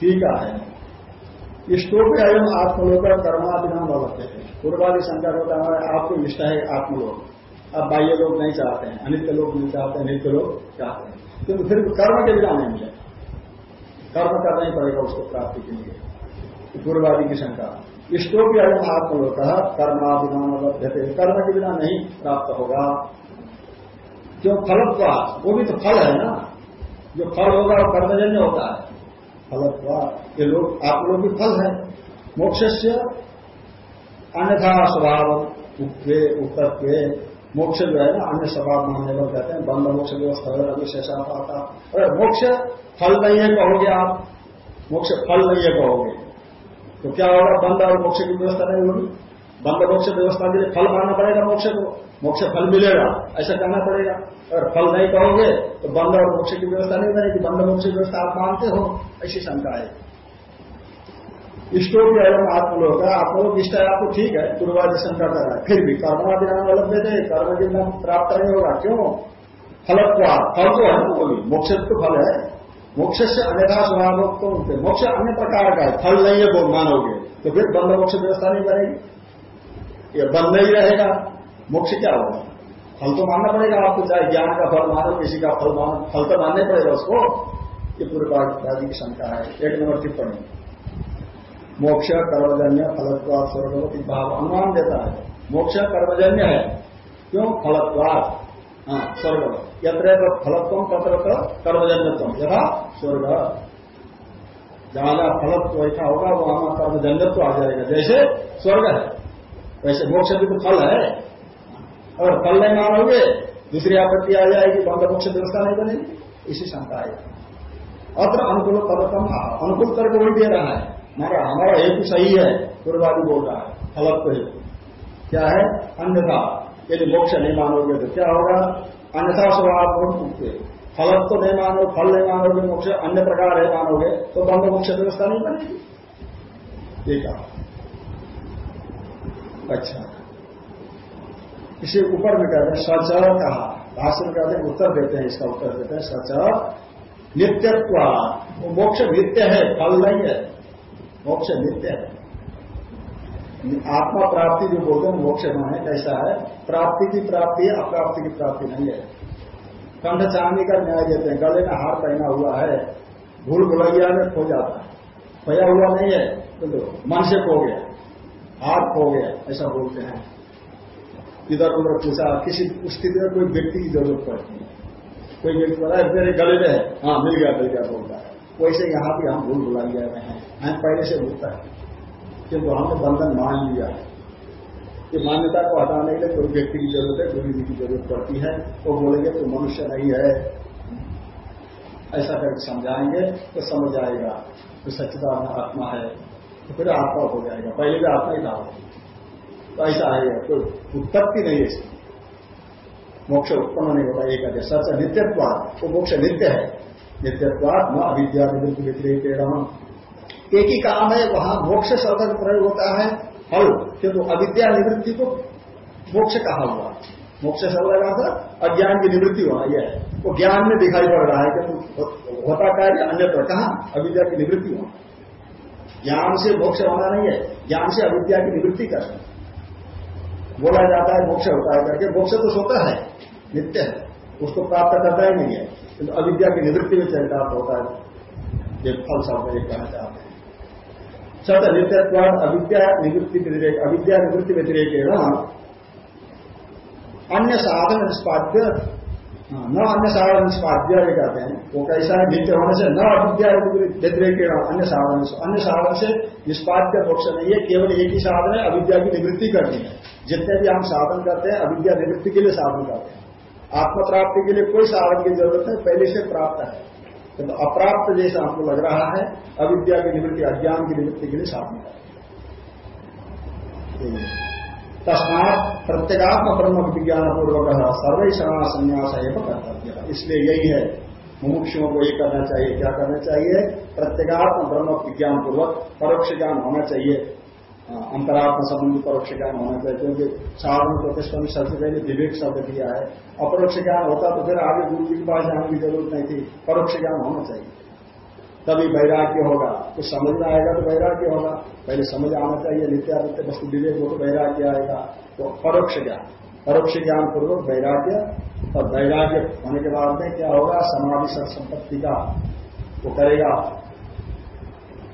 ठीक है। इष्टोपे अयम आत्मलोक कर्मादिनाम भवते हैं। पूर्वादि शंकर होता है आपको इष्ट है आत्मलोक। आप बाह्य लोग नहीं चाहते हैं, अनित्य लोग नहीं चाहते हैं, नित्य लोग चाहते हैं। क्योंकि फिर कर्म के बिना नहीं मिले कर्म करना ही पड़ेगा उसको प्राप्ति के लिए। पूर्वादि की शंका। इष्टो भी अयम आत्मलोक कर्माभिमान लभ्यते कर्म के बिना नहीं प्राप्त होगा। क्यों? फलत्वा वो भी तो फल है ना। जो फल होगा, वो कर्मजन्य होता है। फलत्वा ये लोग, आप लोग भी फल है। मोक्ष से अन्यथा स्वभाव उत्तत्व मोक्ष जो है ना, अन्य स्वभाव मानने कहते हैं, बंद मोक्ष व्यवस्था अविशेषा पाता अगर मोक्ष फल नहीं है कहोगे आप। मोक्ष फल नहीं है कहोगे। तो क्या होगा? बंद और मोक्ष की व्यवस्था नहीं होगी। बंद मोक्ष व्यवस्था के लिए फल मानना पड़ेगा मोक्ष को। मोक्ष फल मिलेगा, ऐसा कहना पड़ेगा। अगर फल नहीं कहोगे तो बंद और मोक्ष की व्यवस्था नहीं बनेगी। बंद मोक्ष की व्यवस्था आप मानते हो, ऐसी शंका है। इष्टों की एवं आत्मलोक है आत्मलोक इष्ट है, आपको ठीक है पूर्वादि शंका कर रहा। है फिर भी कर्मादि नाम अलग देते कर्म के नाम प्राप्त नहीं होगा, क्यों? फलत्वा फल तो है वो भी मोक्ष तो फल है। मोक्ष से अन्यथा स्वभाव तो उनके मोक्ष अन्य प्रकार का है, फल नहीं है वो मानोगे। तो फिर बंद मोक्ष व्यवस्था नहीं बनेगी। ये बंद नहीं रहेगा, मोक्ष क्या होगा? फल तो मानना पड़ेगा आपको, चाहे ज्ञान का फल मानो, किसी का फल मानो, फल तो मानना पड़ेगा उसको। ये पूर्ववादी की शंका है। एक नंबर टिप्पणी। मोक्ष कर्मजन्य फलत्वाद स्वर्गवती भाव अनुमान देता है। मोक्ष कर्मजन्य है। क्यों? फलत्वाद हाँ स्वर्ग यत्र फलत्व, तत्र कर्मजन्यत्व। यथा स्वर्ग। जहाँ जहाँ फलत्व ऐसा होगा, वहाँ वहाँ कर्मजन्यत्व आ जाएगा। जैसे स्वर्ग है, वैसे मोक्ष भी तो फल है। और फल नहीं मानोगे, दूसरी आपत्ति आ जाएगी बंद मोक्ष व्यवस्था नहीं बनेगी। इसी शंका है। अत्र अनुकूल पदकम अनुकूल तर्क वही दे रहा है। मगर हमारा हेतु सही है पूर्वादि बोल रहा है फलत्व हेतु क्या है? अन्यथा। यदि मोक्ष नहीं मानोगे तो क्या होगा? अन्यथा स्वभाव मुक्ति फलत तो नहीं मानो, फल नहीं मानोगे, मोक्ष अन्य प्रकार है मानोगे तो बंद मोक्ष व्यवस्था नहीं बनेगी। ये कहा। अच्छा। इसे ऊपर में कहते हैं सच कहा। भाषण में कहते हैं, उत्तर देते हैं, इसका उत्तर देते हैं सच नित्यत्व। वो मोक्ष नित्य है, फल नहीं है। मोक्ष नित्य है। आत्मा प्राप्ति जो बोलते हैं, मोक्ष न है, कैसा है? प्राप्ति की प्राप्ति है, अप्राप्ति की प्राप्ति नहीं है। कंठ चांदी का न्याय देते हैं, गले में हार पहना हुआ है भूल भुलैया में खो जाता है। खोया हुआ नहीं है तो मन से खो गया हार खो गया, ऐसा बोलते हैं। इधर उधर पूछा, किसी स्थिति में कोई व्यक्ति की ज़रूरत पड़ती है। कोई व्यक्ति बोला है मेरे गले में हाँ मिल गया मिल गया, बोलता है। वैसे यहाँ भी हम भूल भुलैया में हैं हम पहले से भूलता है किंतु हमने बंधन मान लिया है कि मान्यता को हटाने के लिए कोई व्यक्ति की ज़रूरत है गुरु की ज़रूरत पड़ती है, वो बोलेंगे तो मनुष्य नहीं है। ऐसा करके समझाएँगे तो समझ आएगा तो सच्चिदान आत्मा है तो फिर आत्मा हो जाएगा। पहले भी आत्मा ही था। तो ऐसा है, कोई उत्पत्ति नहीं है मोक्ष उत्पन्न नहीं होता, एक कहते सच नित्यत्वाद वो मोक्ष नित्य है। नित्यत्वाद न अविद्या व्यतिरेक एक ही काम है, वहाँ मोक्ष शब्द प्रयोग होता है। फल किंतु अविद्या निवृत्ति को मोक्ष कहा हुआ। मोक्ष शब्द का था, अज्ञान की निवृत्ति होना यह वो ज्ञान में दिखाई पड़ रहा है कि होता कार्य अन्यत्र कहा, अविद्या की निवृत्ति होना ज्ञान से मोक्ष होना नहीं है, ज्ञान से अविद्या की निवृत्ति करना बोला जाता है मोक्ष होता है करके, मोक्ष तो सोता है, नित्य है, उसको प्राप्त करता ही नहीं है। किंतु अविद्या की निवृत्ति में चरितार्थ होता है ये फल शब्द एक कहना चाहते हैं। सत नित्यत्वाद अविद्या निवृत्ति व्यतिरेक अविद्या निवृत्ति व्यतिरेक अन्य साधन निष्पाद्य हाँ, न अन्य साधन निष्पाद्य ये कहते हैं। वो कैसा है? नित्य होने से न अविद्या व्यतिरेक अन्य साधन अन्य साधन से निष्पाद्य मोक्ष नहीं है केवल एक ही साधन है अविद्या की निवृत्ति करनी है। जितने भी हम साधन करते हैं अविद्या निवृत्ति के लिए साधन करते हैं। आत्म प्राप्ति के लिए कोई साधन की ज़रूरत नहीं, पहले से प्राप्त है। किंतु तो अप्राप्त जैसा आपको लग रहा है, अविद्या की निवृत्ति, अज्ञान की निवृत्ति के लिए साधन है। तस्मात प्रत्येगात्म ब्रह्म विज्ञान पूर्वक सर्वे क्षणा संन्यास एवं कर्तव्य। इसलिए यही है, मुमुक्षुओं को ये करना चाहिए, क्या करना चाहिए? प्रत्येगात्म ब्रह्म विज्ञान पूर्वक परोक्ष ज्ञान होना चाहिए। अंतरात्म संबंधी परोक्ष ज्ञान होना चाहिए, क्योंकि साधन प्रतिष्ठा सबसे पहले विवेक शब्द दिया है। अपरोक्ष ज्ञान होता तो फिर आगे गुरु जी के पास जाने की ज़रूरत नहीं थी। परोक्ष ज्ञान होना चाहिए। तभी वैराग्य होगा। कुछ समझ में आएगा तो वैराग्य होगा। पहले समझ आना चाहिए, नित्यादित्य वस्तु विवेक हो तो वैराग्य आएगा। तो परोक्ष ज्ञान। परोक्ष ज्ञान पूर्वक वैराग्य, और वैराग्य होने के बाद में क्या होगा? समाधि सत संपत्ति का वो करेगा।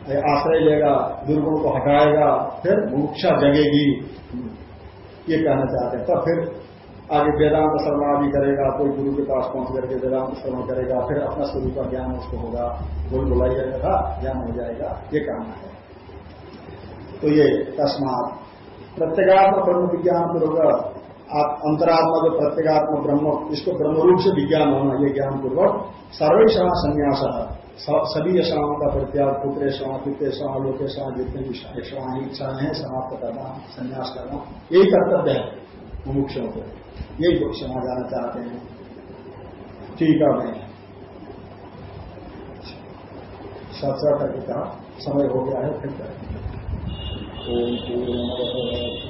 आश्रय लेगा, दुर्गुण को हटाएगा, फिर मुक्षा जगेगी। ये कहना चाहते हैं। तब फिर आगे वेदांत शर्मादि करेगा, कोई गुरु के पास पहुँच करके वेदांत शर्मा करेगा, फिर अपना स्वरूप का ज्ञान उसको होगा, बोल बुलाई जाएगा ज्ञान हो जाएगा, ये कहना है। तो ये तस्मात। प्रत्येगात्म ब्रह्म विज्ञान पूर्वक आप अंतरात्मा जो प्रत्येगात्म ब्रह्म, इसको ब्रह्म रूप से विज्ञान होना, ये ज्ञान पूर्वक सर्वेशा संन्यास सभी यशाओं का परित्याग पुत्रेशवा पितेशवा लोकेशवा जितने भी यशाएँ इच्छाएँ हैं, समाप्त करना, संन्यास करना, यही कर्तव्य है मुमुक्षों को यही लोग क्षमा जाना चाहते हैं। ठीक है मैं सत्रह का समय हो गया है, फिर ओम पूर्ण